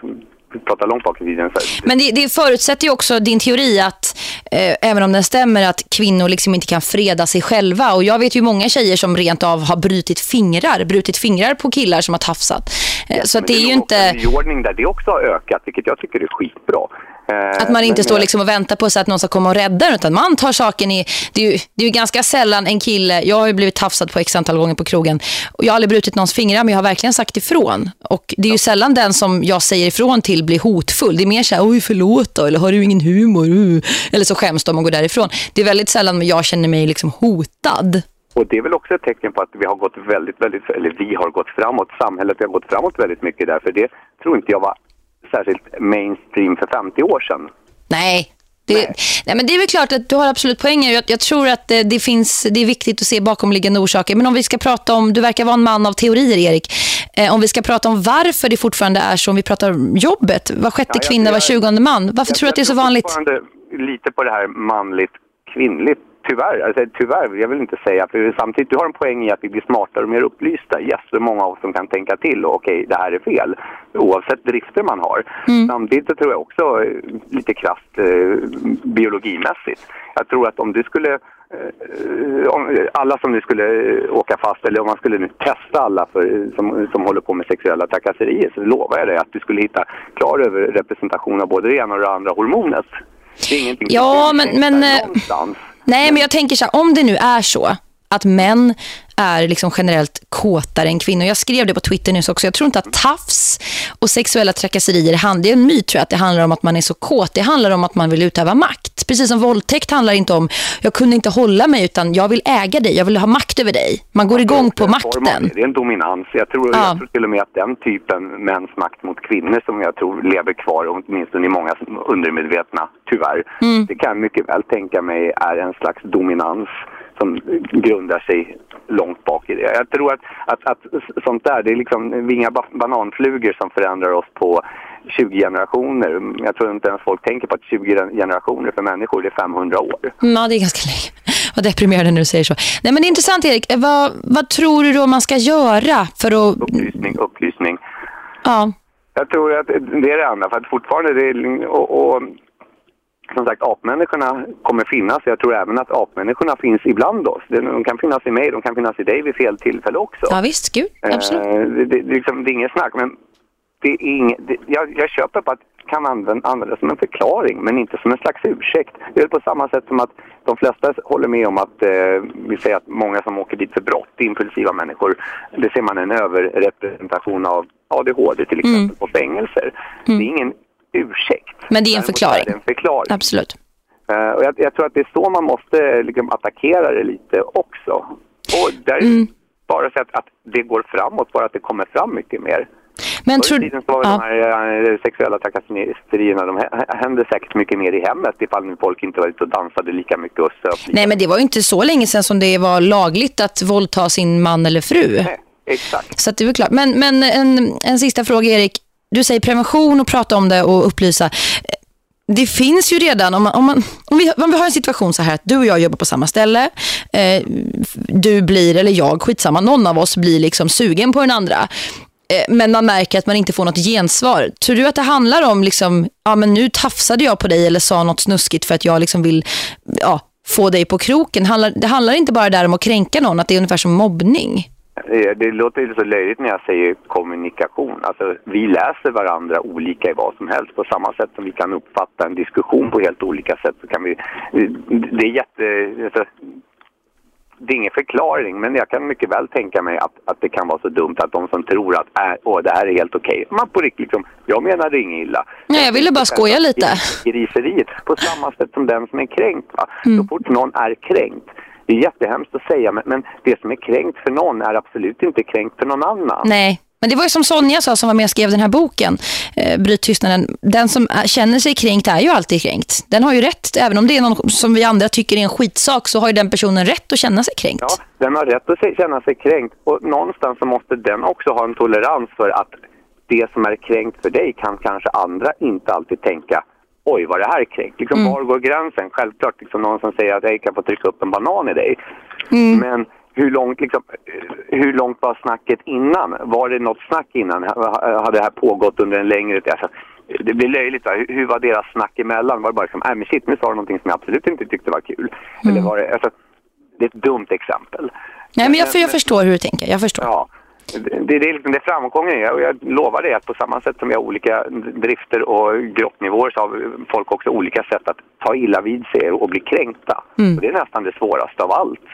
vi pratar långt bak i tiden. Men det, det förutsätter ju också din teori att, eh, även om den stämmer, att kvinnor liksom inte kan freda sig själva. Och jag vet ju många tjejer som rent av har brutit fingrar, brutit fingrar på killar som har tafsat. Eh, så det, Men är ju inte... också en nyordning där det också har ökat, vilket jag tycker är skitbra. Eh, Att man inte står eh, liksom och väntar på så att någon ska komma och rädda en, utan man tar saken i... Det är, ju, det är ju ganska sällan en kille... Jag har ju blivit tafsad på x antal gånger på krogen. Och jag har aldrig brutit någons fingrar, men jag har verkligen sagt ifrån. Och det är ju sällan den som jag säger ifrån till blir hotfull. Det är mer så här, oj förlåt då, eller har du ingen humor? Uh. Eller så skäms de och går därifrån. Det är väldigt sällan jag känner mig liksom hotad. Och det är väl också ett tecken på att vi har gått väldigt, väldigt, eller vi har gått framåt, samhället har gått framåt väldigt mycket där, för det tror inte jag var särskilt mainstream för 50 år sedan. Nej, det, nej. men det är väl klart att du har absolut poänger. Jag, jag tror att det, det, finns, det är viktigt att se bakomliggande orsaker. Men om vi ska prata om, du verkar vara en man av teorier Erik. Eh, om vi ska prata om varför det fortfarande är så, om vi pratar om jobbet. Var sjätte Ja, jag- kvinna, var jag- tjugonde man. Varför tror du att det är så vanligt? fortfarande lite på det här manligt, kvinnligt. Tyvärr, alltså, tyvärr, jag vill inte säga, för samtidigt, du har en poäng i att vi blir smartare och mer upplysta. Yes, det är många av oss som kan tänka till och okej, det här är fel. Oavsett drifter man har. Samtidigt så tror jag också, eh, lite krasst eh, biologimässigt, jag tror att om du skulle eh, om alla som nu skulle eh, åka fast eller om man skulle nu testa alla för, som, som håller på med sexuella trakasserier så lovar jag dig att du skulle hitta klar över representation av både det ena och det andra hormonet. Det är ingenting Ja, men, men, eh, någonstans nej, men jag tänker så här, om det nu är så att män är liksom generellt kåtare än kvinnor. Jag skrev det på Twitter nyss också. Jag tror inte att tafs och sexuella trakasserier handlar, det är en myt tror jag att det handlar om att man är så kåt. Det handlar om att man vill utöva makt. Precis som våldtäkt handlar inte om jag kunde inte hålla mig utan jag vill äga dig. Jag vill ha makt över dig. Man går igång på makten. det. Det är en dominans. Jag tror, Ja. jag tror till och med att den typen mäns makt mot kvinnor som jag tror lever kvar, åtminstone i många undermedvetna, tyvärr. Mm. Det kan jag mycket väl tänka mig är en slags dominans som grundar sig långt bak i det. Jag tror att, att, att sånt där, det är liksom vi är inga ba- bananflugor som förändrar oss på 20 generationer. Jag tror inte ens folk tänker på att 20 generationer för människor det är 500 år. Ja, det är ganska länge. Vad deprimerande när du säger så. Nej, men det är intressant Erik. Vad, vad tror du då man ska göra för att... Upplysning, upplysning. Ja. Jag tror att det är det enda, för att fortfarande det är, och, och som sagt apmänniskorna kommer finnas. Jag tror även att apmänniskorna finns ibland oss. De kan finnas i mig, de kan finnas i dig vid fel tillfälle också. Ja visst, gud. Absolut. Eh, det, det, det, liksom, det är inget snack, men det är inget, det, jag, jag köper på att kan använda, använda det som en förklaring, men inte som en slags ursäkt. Det är på samma sätt som att de flesta håller med om att, eh, vi säger att många som åker dit för brott, impulsiva människor, det ser man en överrepresentation av ADHD till exempel på fängelser. Det är ingen ursäkt. Men det är en förklaring. är en förklaring. Absolut. Eh, och jag, jag tror att det är så man måste liksom, attackera det lite också. Och där Mm. bara så att, att det går framåt, bara att det kommer fram mycket mer. Men tror tiden så var ja. de här eh, sexuella trakasserierna, de hä- hände säkert mycket mer i hemmet ifall folk inte var ute och dansade lika mycket och söp Nej, men det var ju inte så länge sedan som det var lagligt att våldta sin man eller fru. Exakt. Så det är klart. Men, men en, en sista fråga, Erik. Du säger prevention och prata om det och upplysa. Det finns ju redan, om, man, om, man, om, vi, om vi har en situation så här att du och jag jobbar på samma ställe. Eh, du blir, eller jag, skitsamma, någon av oss blir liksom sugen på den andra. Eh, men man märker att man inte får något gensvar. Tror du att det handlar om liksom, ja men nu tafsade jag på dig eller sa något snuskigt för att jag liksom vill ja, få dig på kroken. Handlar, det handlar inte bara där om att kränka någon, att det är ungefär som mobbning. Eh, Det låter ju så löjligt när jag säger kommunikation. Alltså, vi läser varandra olika i vad som helst. På samma sätt som vi kan uppfatta en diskussion på helt olika sätt så kan vi... Det är jätte... Alltså, det är ingen förklaring, men jag kan mycket väl tänka mig att, att det kan vara så dumt att de som tror att äh, åh, det här är helt okej. Man på riktigt liksom, jag menar det är inget illa. Nej, jag ville bara skoja lite. Griseriet, på samma sätt som den som är kränkt. Va? Mm. Så fort någon är kränkt, det är jättehemskt att säga, men, men det som är kränkt för någon är absolut inte kränkt för någon annan. Nej, men det var ju som Sonja sa som var med och skrev den här boken, eh, Bryt tystnaden. Den som känner sig kränkt är ju alltid kränkt. Den har ju rätt, även om det är någon som vi andra tycker är en skitsak så har ju den personen rätt att känna sig kränkt. Ja, den har rätt att känna sig kränkt och någonstans så måste den också ha en tolerans för att det som är kränkt för dig kan kanske andra inte alltid tänka oj vad det här är. Liksom, Var går gränsen? Självklart liksom, någon som säger att jag kan få trycka upp en banan i dig. Men hur långt, liksom, eh, hur långt var snacket innan? Var det något snack innan? Ha- Hade det här pågått under en längre tid? Alltså, det blir löjligt. Va? Hur, var deras snack emellan? Var det bara liksom, äh, men shit, nu sa du någonting som jag absolut inte tyckte var kul? Eller var det, alltså, det är ett dumt exempel. Nej, men jag, för jag förstår hur du tänker. Jag förstår. Ja, det, det är liksom det är framgången. Jag, lovar dig att på samma sätt som vi har olika drifter och grottnivåer så har folk också olika sätt att ta illa vid sig och bli kränkta. Mm. Och det är nästan det svåraste av allt.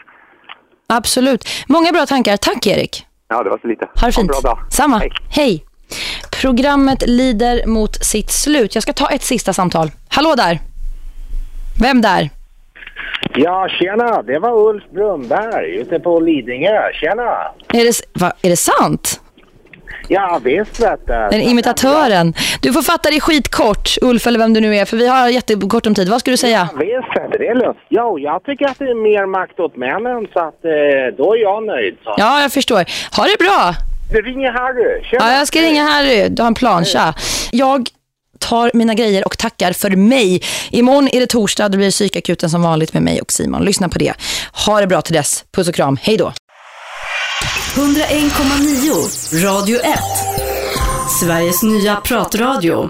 Absolut. Många bra tankar. Tack Erik. Ja, det var så lite. Ha det fint. en bra dag. Samma. Hej. Programmet lider mot sitt slut. Jag ska ta ett sista samtal. Hallå där. Vem där? Ja, tjena. Det var Ulf Brunberg ute på Lidingö. Tjena. Är det, va, är det sant? Ja, visst vet du. Den imitatören. Du får fatta dig skitkort, Ulf eller vem du nu är, för vi har jättekort om tid. Vad ska du säga? Ja, visst vet du. Det är lugnt. Jo, jag tycker att det är mer makt åt männen så att eh, då är jag nöjd. Så. Ja, jag förstår. Ha det bra. Det ringer Harry. Tjena. Ja, jag ska ringa Harry. Du har en plan, tja. Jag tar mina grejer och tackar för mig. Imorgon är det torsdag, då blir det psykakuten som vanligt med mig och Simon. Lyssna på det. Ha det bra till dess. Puss och kram. Hej då. 101,9 Radio 1. Sveriges nya pratradio.